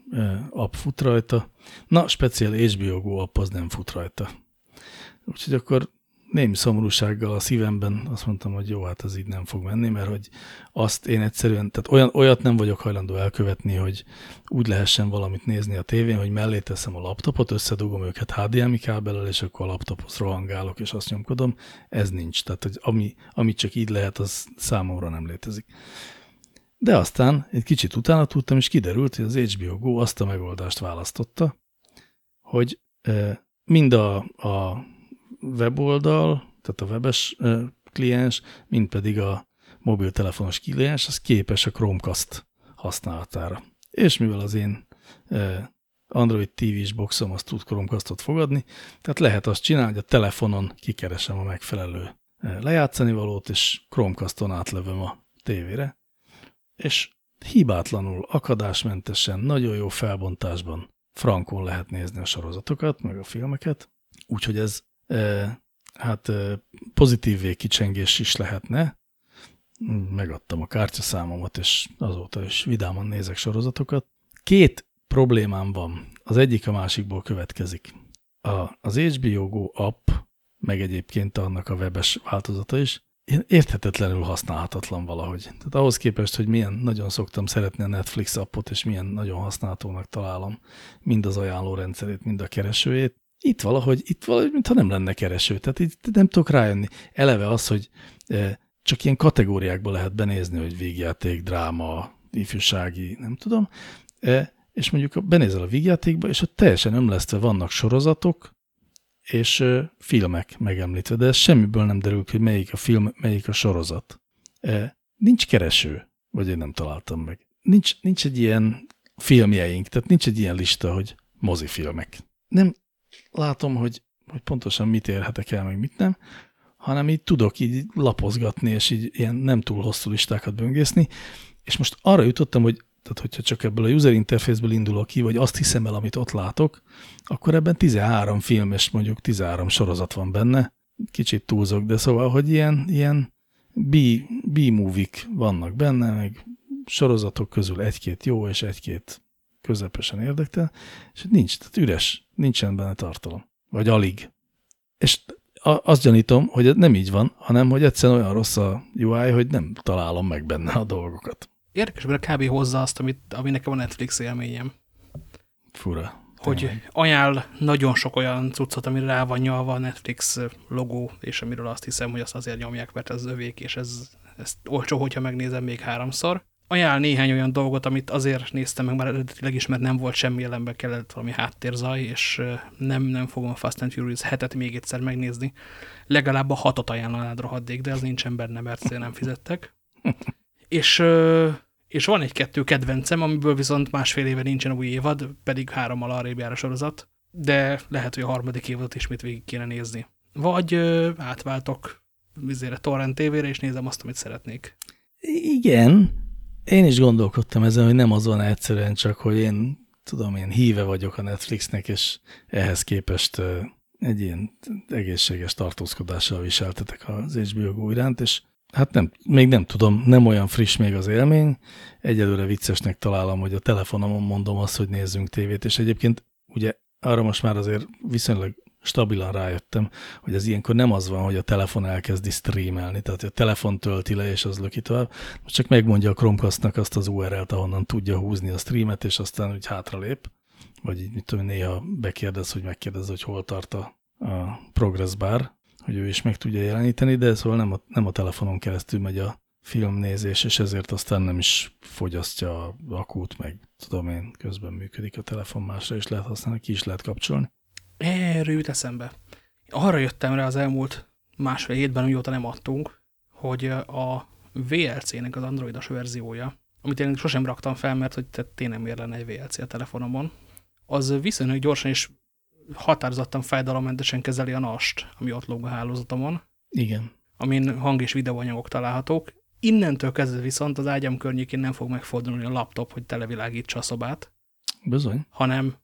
app fut rajta. Na, speciál HBO Go app az nem fut rajta. Úgyhogy akkor némi szomorúsággal a szívemben azt mondtam, hogy jó, hát ez így nem fog menni, mert hogy azt én egyszerűen, tehát olyan, olyat nem vagyok hajlandó elkövetni, hogy úgy lehessen valamit nézni a tévén, hogy mellé teszem a laptopot, összedugom őket HDMI kábellel, és akkor a laptophoz rohangálok, és azt nyomkodom. Ez nincs. Tehát, hogy ami, ami csak így lehet, az számomra nem létezik. De aztán egy kicsit utána tudtam, és kiderült, hogy az HBO Go azt a megoldást választotta, hogy mind a, a weboldal, tehát a webes kliens, mint pedig a mobiltelefonos kliens, az képes a Chromecast használatára. És mivel az én Android TV-s boxom azt tud Chromecastot fogadni, tehát lehet azt csinálni, hogy a telefonon kikeresem a megfelelő lejátszani valót, és Chromecaston átlövöm a tévére, és hibátlanul, akadásmentesen, nagyon jó felbontásban frankon lehet nézni a sorozatokat, meg a filmeket, úgyhogy ez hát pozitív végkicsengés is lehetne. Megadtam a kártyaszámomat, és azóta is vidáman nézek sorozatokat. Két problémám van. Az egyik a másikból következik. A, az HBO Go app, meg egyébként annak a webes változata is, érthetetlenül használhatatlan valahogy. Tehát ahhoz képest, hogy milyen nagyon szoktam szeretni a Netflix appot, és milyen nagyon használhatónak találom mind az ajánlórendszerét, mind a keresőjét, itt valahogy, itt valahogy, mintha nem lenne kereső. Tehát itt nem tudok rájönni. Eleve az, hogy e, csak ilyen kategóriákba lehet benézni, hogy végjáték, dráma, ifjúsági, nem tudom. E, és mondjuk benézel a végjátékba, és ott teljesen ömlesztve vannak sorozatok, és e, filmek megemlítve, de ez semmiből nem derül hogy melyik a film, melyik a sorozat. Nincs kereső, vagy én nem találtam meg. Nincs, nincs egy ilyen filmjeink, tehát nincs egy ilyen lista, hogy mozifilmek. Nem, látom, hogy, hogy pontosan mit érhetek el, meg mit nem, hanem így tudok így lapozgatni, és így ilyen nem túl hosszú listákat böngészni, és most arra jutottam, hogy Tehát, hogyha csak ebből a user interface-ből indulok ki, vagy azt hiszem el, amit ott látok, akkor ebben 13 film és mondjuk 13 sorozat van benne. Kicsit túlzok, de szóval, hogy ilyen, ilyen B-movik vannak benne, meg sorozatok közül egy-két jó és egy-két közepesen érdekel, és nincs, tehát üres, nincsen benne tartalom. Vagy alig. És azt gyanítom, hogy ez nem így van, hanem hogy egyszerűen olyan rossz a UI, hogy nem találom meg benne a dolgokat. Érdekes, mert kb. hozza azt, amit, ami nekem a Netflix élményem. Fura. Hogy tényleg. ajánl nagyon sok olyan cuccot, amire rá van nyalva a Netflix logó, és amiről azt hiszem, hogy azt azért nyomják, mert ez övék, és ez, ez olcsó, hogyha megnézem még háromszor ajánl néhány olyan dolgot, amit azért néztem meg már eredetileg is, mert nem volt semmi jelenben kellett valami háttérzaj, és nem, nem fogom a Fast and Furious hetet még egyszer megnézni. Legalább a hatot ajánlanád rohadék, de az nincsen benne, mert nem fizettek. és, és van egy-kettő kedvencem, amiből viszont másfél éve nincsen új évad, pedig három arrébb jár a sorozat, de lehet, hogy a harmadik évadot ismét végig kéne nézni. Vagy átváltok vizére torrent tévére, és nézem azt, amit szeretnék. Igen, én is gondolkodtam ezen, hogy nem az van egyszerűen csak, hogy én tudom, én híve vagyok a Netflixnek, és ehhez képest egy ilyen egészséges tartózkodással viseltetek az HBO iránt, és hát nem, még nem tudom, nem olyan friss még az élmény. Egyelőre viccesnek találom, hogy a telefonomon mondom azt, hogy nézzünk tévét, és egyébként ugye arra most már azért viszonylag stabilan rájöttem, hogy ez ilyenkor nem az van, hogy a telefon elkezdi streamelni, tehát a telefon tölti le, és az löki tovább, csak megmondja a Chromecastnak azt az URL-t, ahonnan tudja húzni a streamet, és aztán úgy hátralép, vagy így, mit tudom, néha bekérdez, hogy megkérdez, hogy hol tart a, a progress bar, hogy ő is meg tudja jeleníteni, de szóval nem a, nem a telefonon keresztül megy a filmnézés, és ezért aztán nem is fogyasztja a akut, meg tudom én, közben működik a telefon, másra is lehet használni, ki is lehet kapcsolni. Erről jut eszembe. Arra jöttem rá az elmúlt másfél hétben, amióta nem adtunk, hogy a VLC-nek az androidos verziója, amit én sosem raktam fel, mert hogy tényleg miért lenne egy VLC a telefonomon, az viszonylag gyorsan és határozottan fájdalommentesen kezeli a NAS-t, ami ott lóg a hálózatomon. Igen. Amin hang- és videóanyagok találhatók. Innentől kezdve viszont az ágyam környékén nem fog megfordulni a laptop, hogy televilágítsa a szobát. Bizony. Hanem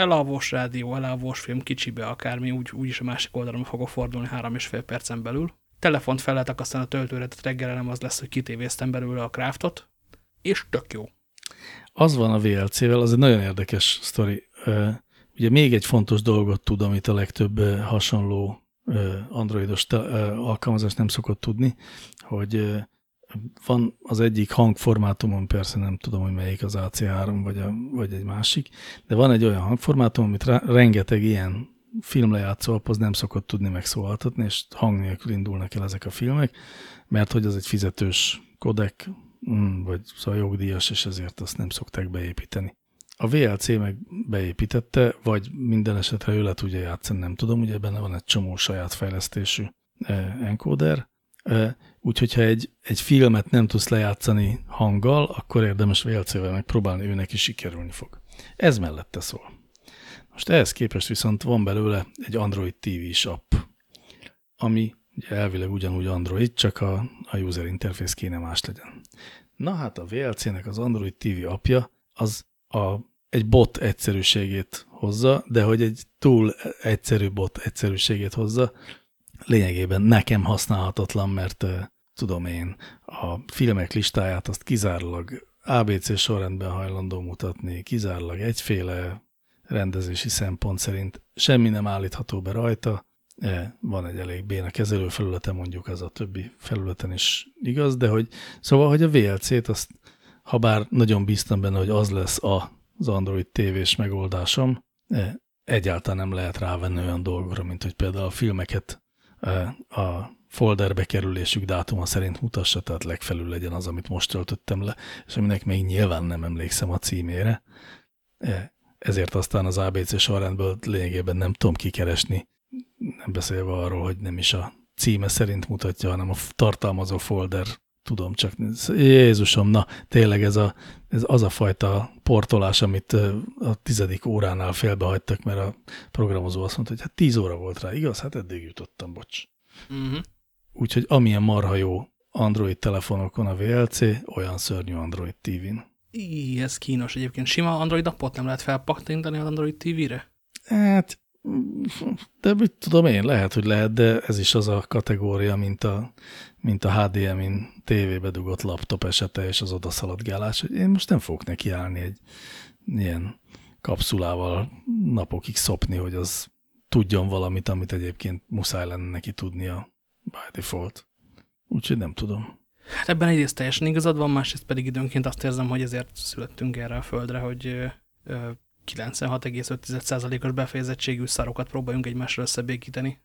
elalvós rádió, elalvós film, kicsibe akármi, úgy, úgyis a másik oldalon fogok fordulni három és fél percen belül. Telefont felletek aztán a töltőre, tehát reggelre nem az lesz, hogy kitévéztem belőle a craftot, és tök jó. Az van a VLC-vel, az egy nagyon érdekes sztori. Ugye még egy fontos dolgot tud, amit a legtöbb hasonló androidos alkalmazás nem szokott tudni, hogy van az egyik hangformátumon, persze nem tudom, hogy melyik az AC3 vagy, a, vagy egy másik, de van egy olyan hangformátum, amit rengeteg ilyen filmlejátszó aphoz nem szokott tudni megszólaltatni, és hang nélkül indulnak el ezek a filmek, mert hogy az egy fizetős kodek, mm, vagy szóval és ezért azt nem szokták beépíteni. A VLC meg beépítette, vagy minden esetre ő le tudja játszani, nem tudom, ugye benne van egy csomó saját fejlesztésű eh, encoder, eh, Úgyhogy ha egy, egy filmet nem tudsz lejátszani hanggal, akkor érdemes VLC-vel megpróbálni, őnek is sikerülni fog. Ez mellette szól. Most ehhez képest viszont van belőle egy Android TV-s app, ami ugye elvileg ugyanúgy Android, csak a, a user interface kéne más legyen. Na hát a VLC-nek az Android TV apja az a, egy bot egyszerűségét hozza, de hogy egy túl egyszerű bot egyszerűségét hozza, lényegében nekem használhatatlan, mert tudom én, a filmek listáját azt kizárólag ABC sorrendben hajlandó mutatni, kizárólag egyféle rendezési szempont szerint semmi nem állítható be rajta, e, van egy elég béna kezelőfelülete, mondjuk az a többi felületen is igaz, de hogy szóval, hogy a VLC-t azt, ha bár nagyon bíztam benne, hogy az lesz az Android tévés megoldásom, e, egyáltalán nem lehet rávenni olyan dolgokra, mint hogy például a filmeket a folderbe kerülésük dátuma szerint mutassa, tehát legfelül legyen az, amit most töltöttem le, és aminek még nyilván nem emlékszem a címére. Ezért aztán az ABC sorrendből lényegében nem tudom kikeresni, nem beszélve arról, hogy nem is a címe szerint mutatja, hanem a tartalmazó folder tudom csak, Jézusom, na tényleg ez, a, ez az a fajta portolás, amit a tizedik óránál félbehagytak, mert a programozó azt mondta, hogy hát tíz óra volt rá, igaz? Hát eddig jutottam, bocs. Uh mhm. -huh. Úgyhogy amilyen marha jó Android telefonokon a VLC, olyan szörnyű Android TV-n. Í, ez kínos egyébként. Sima Android appot nem lehet felpaktintani az Android TV-re? Hát, de mit tudom én, lehet, hogy lehet, de ez is az a kategória, mint a, mint a HDMI-n tévébe dugott laptop esete és az odaszaladgálás, hogy én most nem fogok neki állni egy ilyen kapszulával napokig szopni, hogy az tudjon valamit, amit egyébként muszáj lenne neki tudnia by default. Úgyhogy nem tudom. Hát ebben egyrészt teljesen igazad van, másrészt pedig időnként azt érzem, hogy ezért születtünk erre a földre, hogy 96,5%-os befejezettségű szarokat próbáljunk egymásra összebékíteni.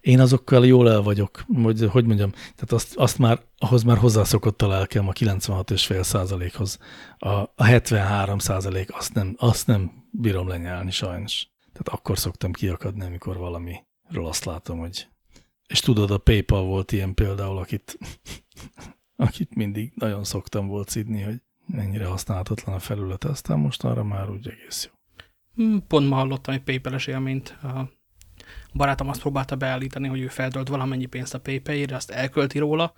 Én azokkal jól el vagyok, hogy, hogy mondjam, tehát azt, azt már, ahhoz már hozzászokott a lelkem a 96,5%-hoz. A, a 73 százalék azt nem, azt nem bírom lenyelni sajnos. Tehát akkor szoktam kiakadni, amikor valamiről azt látom, hogy... És tudod, a PayPal volt ilyen például, akit, akit mindig nagyon szoktam volt szidni, hogy mennyire használhatatlan a felülete, aztán most arra már úgy egész jó. Hmm, pont ma hallottam egy PayPal-es élményt. A barátom azt próbálta beállítani, hogy ő feldölt valamennyi pénzt a PayPal-ére, azt elkölti róla,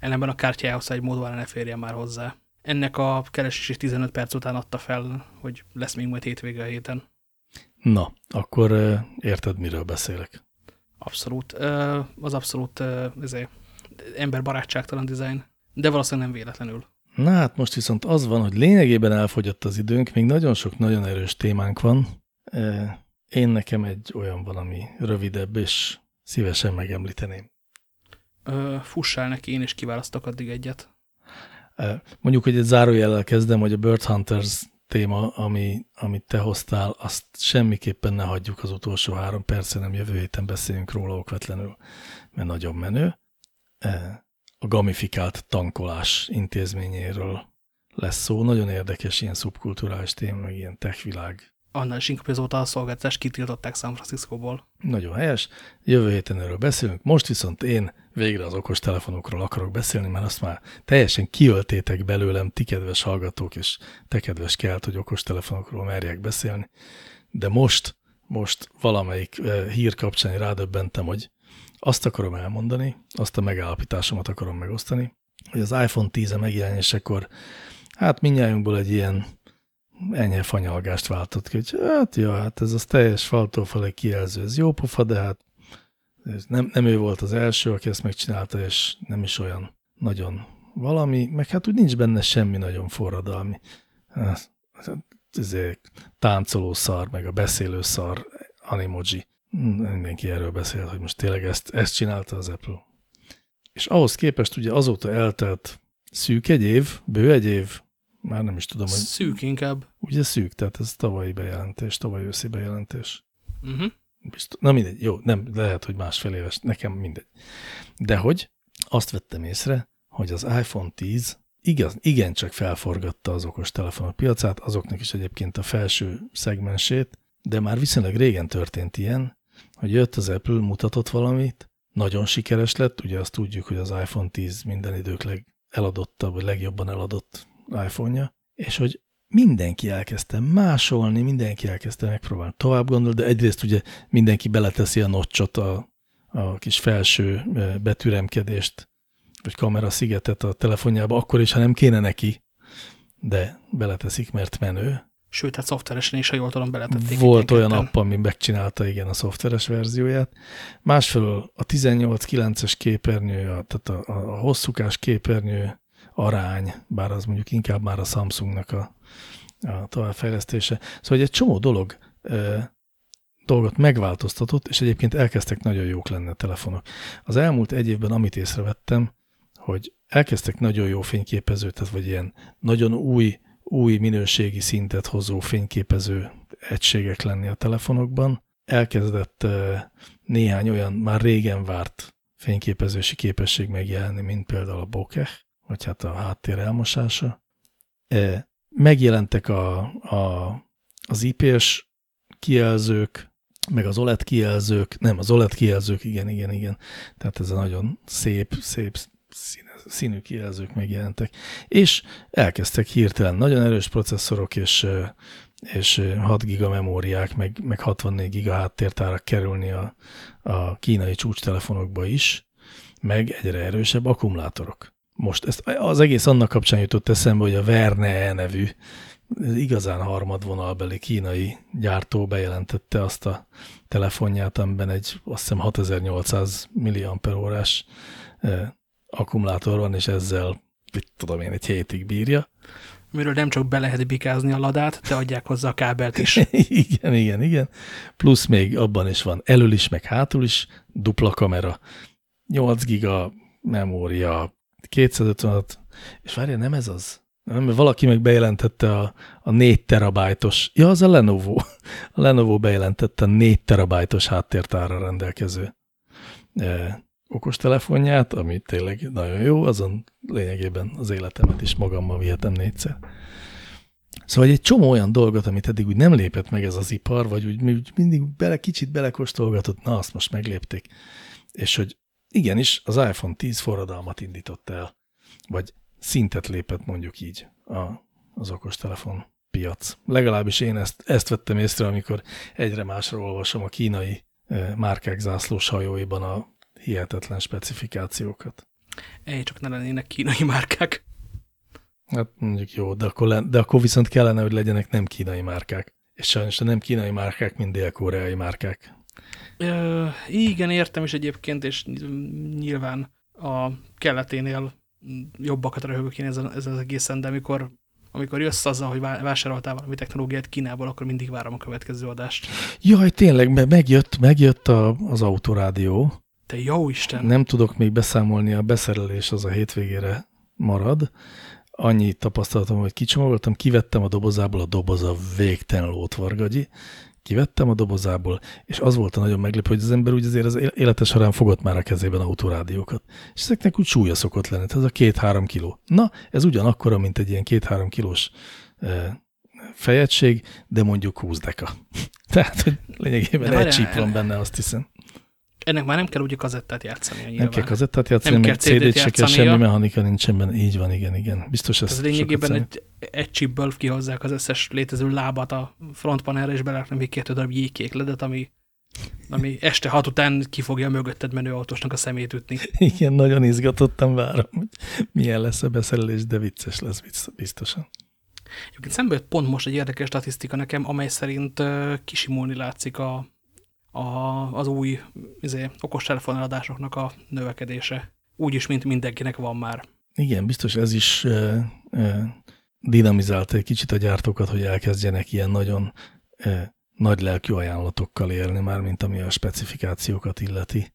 ellenben a kártyához egy módon ne férjen már hozzá. Ennek a keresési 15 perc után adta fel, hogy lesz még majd hétvége a héten. Na, akkor érted, miről beszélek? Abszolút. Az abszolút ezért, emberbarátságtalan dizájn, de valószínűleg nem véletlenül. Na hát most viszont az van, hogy lényegében elfogyott az időnk, még nagyon sok nagyon erős témánk van. Én nekem egy olyan van, ami rövidebb, és szívesen megemlíteném. Fussál neki, én is kiválasztok addig egyet. Mondjuk, hogy egy zárójellel kezdem, hogy a Bird Hunters téma, ami, amit te hoztál, azt semmiképpen ne hagyjuk az utolsó három percen, nem jövő héten beszéljünk róla okvetlenül, mert nagyon menő. A gamifikált tankolás intézményéről lesz szó. Nagyon érdekes ilyen szubkulturális téma, meg ilyen techvilág annál is inkább azóta a szolgáltatást kitiltották San Franciscóból. Nagyon helyes. Jövő héten erről beszélünk. Most viszont én végre az okos telefonokról akarok beszélni, mert azt már teljesen kiöltétek belőlem, ti kedves hallgatók, és te kedves kelt, hogy okos telefonokról merjek beszélni. De most, most valamelyik eh, hír kapcsán rádöbbentem, hogy azt akarom elmondani, azt a megállapításomat akarom megosztani, hogy az iPhone 10 -e megjelenésekor, hát mindjájunkból egy ilyen enyhe fanyalgást váltott ki, hogy hát jó, hát ez az teljes faltófele kijelző, ez jó pofa, de hát ez nem, nem ő volt az első, aki ezt megcsinálta, és nem is olyan nagyon valami, meg hát úgy nincs benne semmi nagyon forradalmi. Ez táncoló szar, meg a beszélő szar, animoji. Mindenki erről beszél, hogy most tényleg ezt, ezt csinálta az Apple. És ahhoz képest ugye azóta eltelt szűk egy év, bő egy év, már nem is tudom, hogy... Szűk inkább. Ugye szűk, tehát ez tavalyi bejelentés, tavalyi őszi bejelentés. Uh -huh. Biztos, na mindegy, jó, nem, lehet, hogy másfél éves, nekem mindegy. De hogy azt vettem észre, hogy az iPhone 10 igaz, igencsak felforgatta az okos telefonok piacát, azoknak is egyébként a felső szegmensét, de már viszonylag régen történt ilyen, hogy jött az Apple, mutatott valamit, nagyon sikeres lett, ugye azt tudjuk, hogy az iPhone 10 minden idők legeladottabb, vagy legjobban eladott iPhone-ja, és hogy mindenki elkezdte másolni, mindenki elkezdte megpróbálni tovább gondolni, de egyrészt ugye mindenki beleteszi a nocsot, a, a kis felső betűremkedést, vagy kamera szigetet a telefonjába, akkor is, ha nem kéne neki, de beleteszik, mert menő. Sőt, hát szoftveresen is, ha jól tudom, beletették. Volt olyan app, ami megcsinálta, igen, a szoftveres verzióját. Másfelől a 18.9-es képernyő, tehát a, a, a hosszúkás képernyő arány, bár az mondjuk inkább már a Samsungnak a, a továbbfejlesztése. Szóval egy csomó dolog e, dolgot megváltoztatott, és egyébként elkezdtek nagyon jók lenni a telefonok. Az elmúlt egy évben amit észrevettem, hogy elkezdtek nagyon jó fényképező, tehát vagy ilyen nagyon új, új minőségi szintet hozó fényképező egységek lenni a telefonokban. Elkezdett néhány olyan már régen várt fényképezési képesség megjelenni, mint például a bokeh, vagy hát a háttér elmosása. Megjelentek a, a, az IP-s kijelzők, meg az OLED kijelzők, nem, az OLED kijelzők, igen, igen, igen. Tehát ez a nagyon szép, szép színű kijelzők megjelentek. És elkezdtek hirtelen nagyon erős processzorok és, és 6 giga memóriák, meg, meg 64 giga háttértárak kerülni a, a kínai csúcstelefonokba is, meg egyre erősebb akkumulátorok most ezt, az egész annak kapcsán jutott eszembe, hogy a Verne nevű igazán harmadvonalbeli kínai gyártó bejelentette azt a telefonját, amiben egy azt hiszem 6800 milliamperórás eh, akkumulátor van, és ezzel, mit tudom én, egy hétig bírja. Miről nem csak be lehet bikázni a ladát, de adják hozzá a kábelt is. igen, igen, igen. Plusz még abban is van elől is, meg hátul is, dupla kamera, 8 giga memória, 256, és várja, nem ez az? Nem, valaki meg bejelentette a, a 4 terabájtos, ja, az a Lenovo. A Lenovo bejelentette a 4 terabájtos háttértára rendelkező e, okostelefonját, ami tényleg nagyon jó, azon lényegében az életemet is magammal vihetem négyszer. Szóval egy csomó olyan dolgot, amit eddig úgy nem lépett meg ez az ipar, vagy úgy, úgy mindig bele, kicsit belekóstolgatott, na azt most meglépték. És hogy igenis az iPhone 10 forradalmat indított el, vagy szintet lépett mondjuk így a, az okostelefon piac. Legalábbis én ezt, ezt vettem észre, amikor egyre másra olvasom a kínai márkák zászlós hajóiban a hihetetlen specifikációkat. Ej, csak ne lennének kínai márkák. Hát mondjuk jó, de akkor, de akkor viszont kellene, hogy legyenek nem kínai márkák. És sajnos a nem kínai márkák, mint dél-koreai márkák. Ö, igen, értem is egyébként, és nyilván a keleténél jobbakat röhögök én ezen, ezen az egészen, de amikor, amikor jössz azzal, hogy vásároltál valami technológiát Kínából, akkor mindig várom a következő adást. Jaj, tényleg, megjött, megjött a, az autorádió. Te jó Isten! Nem tudok még beszámolni, a beszerelés az a hétvégére marad. Annyi tapasztalatom, hogy kicsomagoltam, kivettem a dobozából, a doboz a végtelen lótvargagyi, kivettem a dobozából, és az volt a nagyon meglepő, hogy az ember úgy azért az élete során fogott már a kezében autórádiókat. És ezeknek úgy súlya szokott lenni, ez a két-három kiló. Na, ez ugyanakkora, mint egy ilyen két-három kilós fejegység, de mondjuk 20 deka. Tehát, hogy lényegében de egy csíp van benne, azt hiszem. Ennek már nem kell úgy kazettát játszani. Nyilván. Nem kell kazettát játszani, nem meg CD-t se kell, semmi mechanika nincsen benne. Így van, igen, igen. Biztos ez. Ez lényegében egy, egy chipből kihozzák az összes létező lábat a frontpanelre, és beraknak még két darab jégkékledet, ami, ami este hat után ki fogja a mögötted menő autósnak a szemét ütni. Igen, nagyon izgatottan várom, hogy milyen lesz a beszerelés, de vicces lesz biztosan. Egyébként szembe jött pont most egy érdekes statisztika nekem, amely szerint kisimulni látszik a, a, az új izé, okostelefonadásoknak a növekedése. Úgy is, mint mindenkinek van már. Igen, biztos ez is e, e, dinamizálta egy kicsit a gyártókat, hogy elkezdjenek ilyen nagyon e, nagy lelkű ajánlatokkal élni, már mint ami a specifikációkat illeti,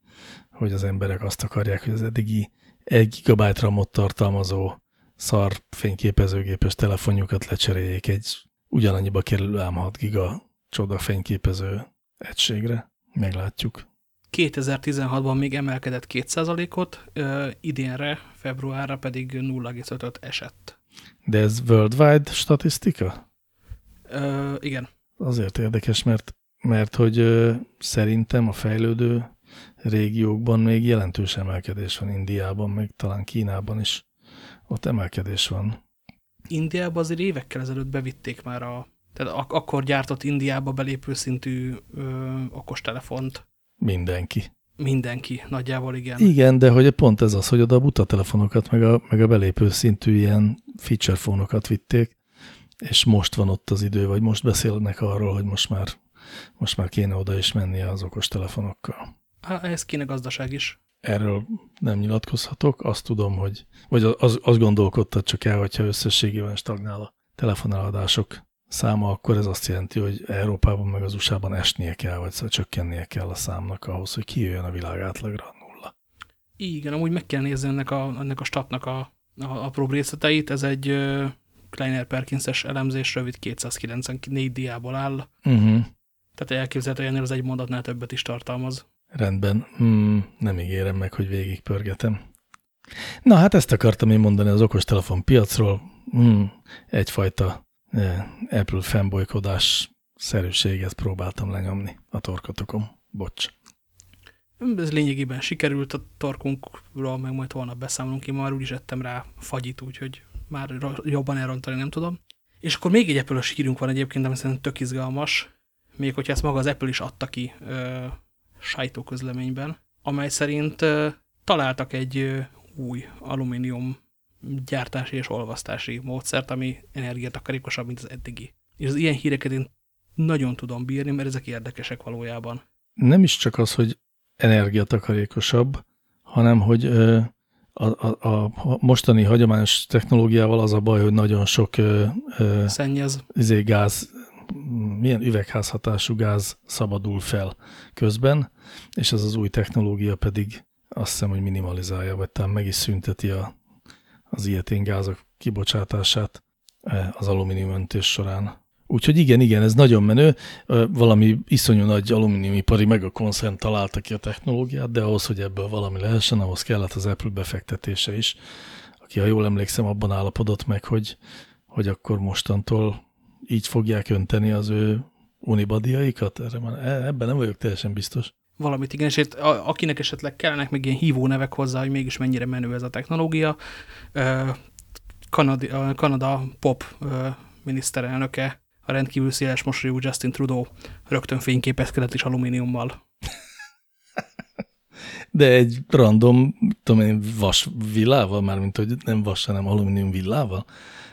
hogy az emberek azt akarják, hogy az eddigi 1 gigabyte ramot tartalmazó szar fényképezőgépes telefonjukat lecseréljék egy ugyanannyiba kerülő ám 6 giga csoda fényképező egységre. Meglátjuk. 2016-ban még emelkedett 2%-ot, idénre, februárra pedig 0,5-öt esett. De ez worldwide statisztika? Ö, igen. Azért érdekes, mert, mert hogy ö, szerintem a fejlődő régiókban még jelentős emelkedés van Indiában, meg talán Kínában is. Ott emelkedés van. Indiában azért évekkel ezelőtt bevitték már a tehát ak akkor gyártott Indiába belépő szintű ö, okostelefont. Mindenki. Mindenki, nagyjából igen. Igen, de hogy pont ez az, hogy oda a buta telefonokat, meg a, meg a belépő szintű ilyen feature fónokat vitték, és most van ott az idő, vagy most beszélnek arról, hogy most már, most már kéne oda is menni az okos telefonokkal. Há, ez kéne gazdaság is. Erről nem nyilatkozhatok, azt tudom, hogy, vagy az, azt gondolkodtad csak el, hogyha összességében stagnál a telefoneladások száma, akkor ez azt jelenti, hogy Európában meg az USA-ban esnie kell, vagy szóval csökkennie kell a számnak ahhoz, hogy kijöjjön a világ átlagra nulla. Igen, amúgy meg kell nézni ennek a, ennek a statnak a, a apró részleteit. Ez egy uh, Kleiner Perkins-es elemzés, rövid 294 diából áll. Uh mhm. -huh. Tehát elképzelhető, hogy ennél az egy mondatnál többet is tartalmaz. Rendben. Hmm, nem ígérem meg, hogy végigpörgetem. Na hát ezt akartam én mondani az okostelefon piacról. Hmm, egyfajta Apple fanboykodás szerűséget próbáltam lenyomni a torkotokon. Bocs. Ez lényegében sikerült a torkunkról, meg majd holnap beszámolunk. Én már úgyis ettem rá fagyit, úgyhogy már jobban elrontani nem tudom. És akkor még egy apple hírünk van egyébként, ami szerintem tök izgalmas, még hogyha ezt maga az Apple is adta ki ö, sajtóközleményben, amely szerint ö, találtak egy ö, új alumínium gyártási és olvasztási módszert, ami energiatakarékosabb, mint az eddigi. És az ilyen híreket én nagyon tudom bírni, mert ezek érdekesek valójában. Nem is csak az, hogy energiatakarékosabb, hanem hogy a, a, a mostani hagyományos technológiával az a baj, hogy nagyon sok szennyez. Izé, gáz, milyen üvegházhatású gáz szabadul fel közben, és ez az új technológia pedig azt hiszem, hogy minimalizálja, vagy talán meg is szünteti a, az ilyetén gázok kibocsátását az alumínium öntés során. Úgyhogy igen, igen, ez nagyon menő. Valami iszonyú nagy alumíniumipari meg a koncern találta ki a technológiát, de ahhoz, hogy ebből valami lehessen, ahhoz kellett az Apple befektetése is, aki, ha jól emlékszem, abban állapodott meg, hogy, hogy akkor mostantól így fogják önteni az ő unibadiaikat. Erre már, e, ebben nem vagyok teljesen biztos. Valamit igen, és itt, akinek esetleg kellenek még ilyen hívó nevek hozzá, hogy mégis mennyire menő ez a technológia, Kanada, Kanada pop miniszterelnöke a rendkívül széles mosolyú Justin Trudeau rögtön fényképezkedett is alumíniummal. De egy random, tudom én, vas villával, mármint hogy nem vas, hanem alumínium villával?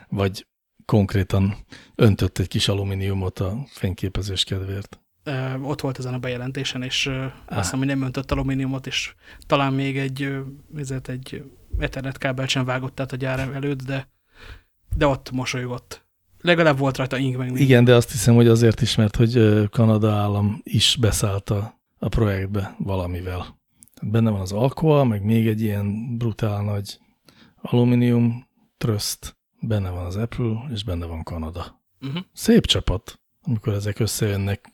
Vagy konkrétan öntött egy kis alumíniumot a fényképezés kedvéért? Ö, ott volt ezen a bejelentésen, és ah. azt hiszem, hogy nem öntött alumíniumot, és talán még egy, ezért egy Ethernet kábelt sem vágott át a gyár előtt, de, de ott mosolygott legalább volt rajta ink meg. Igen, de azt hiszem, hogy azért is, mert hogy Kanada állam is beszállt a, a projektbe valamivel. Benne van az Alcoa, meg még egy ilyen brutál nagy alumínium tröszt, benne van az Apple, és benne van Kanada. Uh -huh. Szép csapat, amikor ezek összejönnek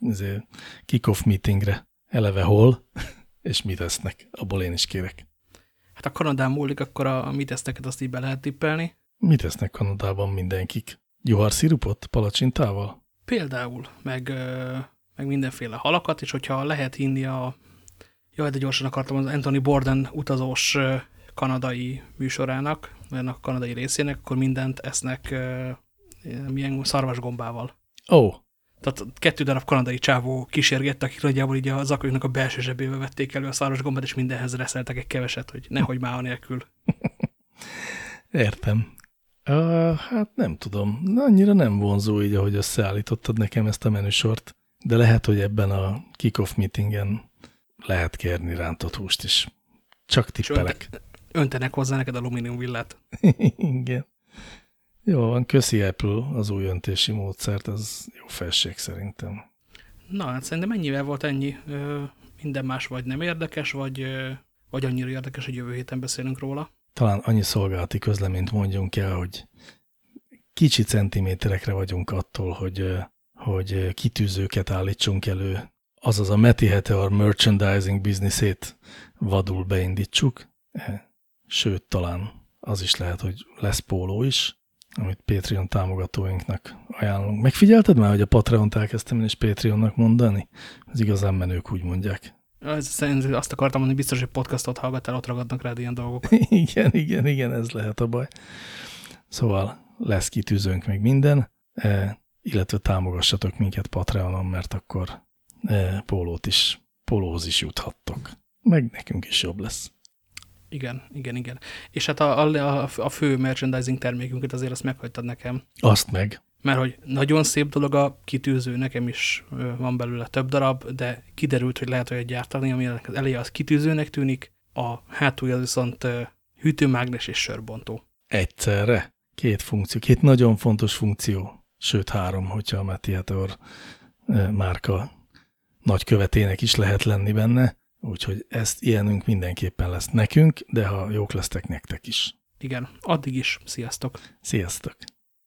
kick-off meetingre. Eleve hol, és mit tesznek, abból én is kérek. Hát a Kanadán múlik, akkor a, a mit tesznek, azt így be lehet tippelni. Mit tesznek Kanadában mindenkik? Juharszirupot palacsintával? Például, meg, meg mindenféle halakat, és hogyha lehet hinni a, jaj, de gyorsan akartam az Anthony Borden utazós kanadai műsorának, a kanadai részének, akkor mindent esznek milyen szarvasgombával. Ó. Oh. Tehát kettő darab kanadai csávó kísérgette, akik nagyjából így az zakóknak a belső zsebébe vették elő a szarvasgombát, és mindenhez reszeltek egy keveset, hogy nehogy már nélkül. Értem. Uh, hát nem tudom. Annyira nem vonzó így, ahogy összeállítottad nekem ezt a menüsort. De lehet, hogy ebben a kick-off meetingen lehet kérni rántott húst is. Csak tippelek. Önte, öntenek hozzá neked alumínium villát. Igen. Jó van, köszi Apple az új öntési módszert, ez jó felség szerintem. Na, hát szerintem mennyivel volt ennyi? Minden más vagy nem érdekes, vagy, vagy annyira érdekes, hogy jövő héten beszélünk róla? talán annyi szolgálati közleményt mondjunk el, hogy kicsi centiméterekre vagyunk attól, hogy, hogy kitűzőket állítsunk elő, azaz a Meti Heteor merchandising bizniszét vadul beindítsuk, sőt, talán az is lehet, hogy lesz póló is, amit Patreon támogatóinknak ajánlunk. Megfigyelted már, hogy a Patreon-t elkezdtem én is Patreonnak mondani? Az igazán menők úgy mondják. Ez, azt akartam mondani, biztos, hogy podcastot hallgattál, ott ragadnak rád ilyen dolgok. igen, igen, igen, ez lehet a baj. Szóval lesz kitűzőnk meg minden, e, illetve támogassatok minket Patreonon, mert akkor e, pólót is, pólóhoz is juthattok. Meg nekünk is jobb lesz. Igen, igen, igen. És hát a, a, a fő merchandising termékünket azért azt meghagytad nekem. Azt meg mert hogy nagyon szép dolog a kitűző, nekem is van belőle több darab, de kiderült, hogy lehet olyat gyártani, ami az eleje az kitűzőnek tűnik, a hátulja viszont hűtőmágnes és sörbontó. Egyszerre? Két funkció, két nagyon fontos funkció, sőt három, hogyha a Metiator márka nagykövetének is lehet lenni benne, úgyhogy ezt ilyenünk mindenképpen lesz nekünk, de ha jók lesztek nektek is. Igen, addig is. Sziasztok! Sziasztok!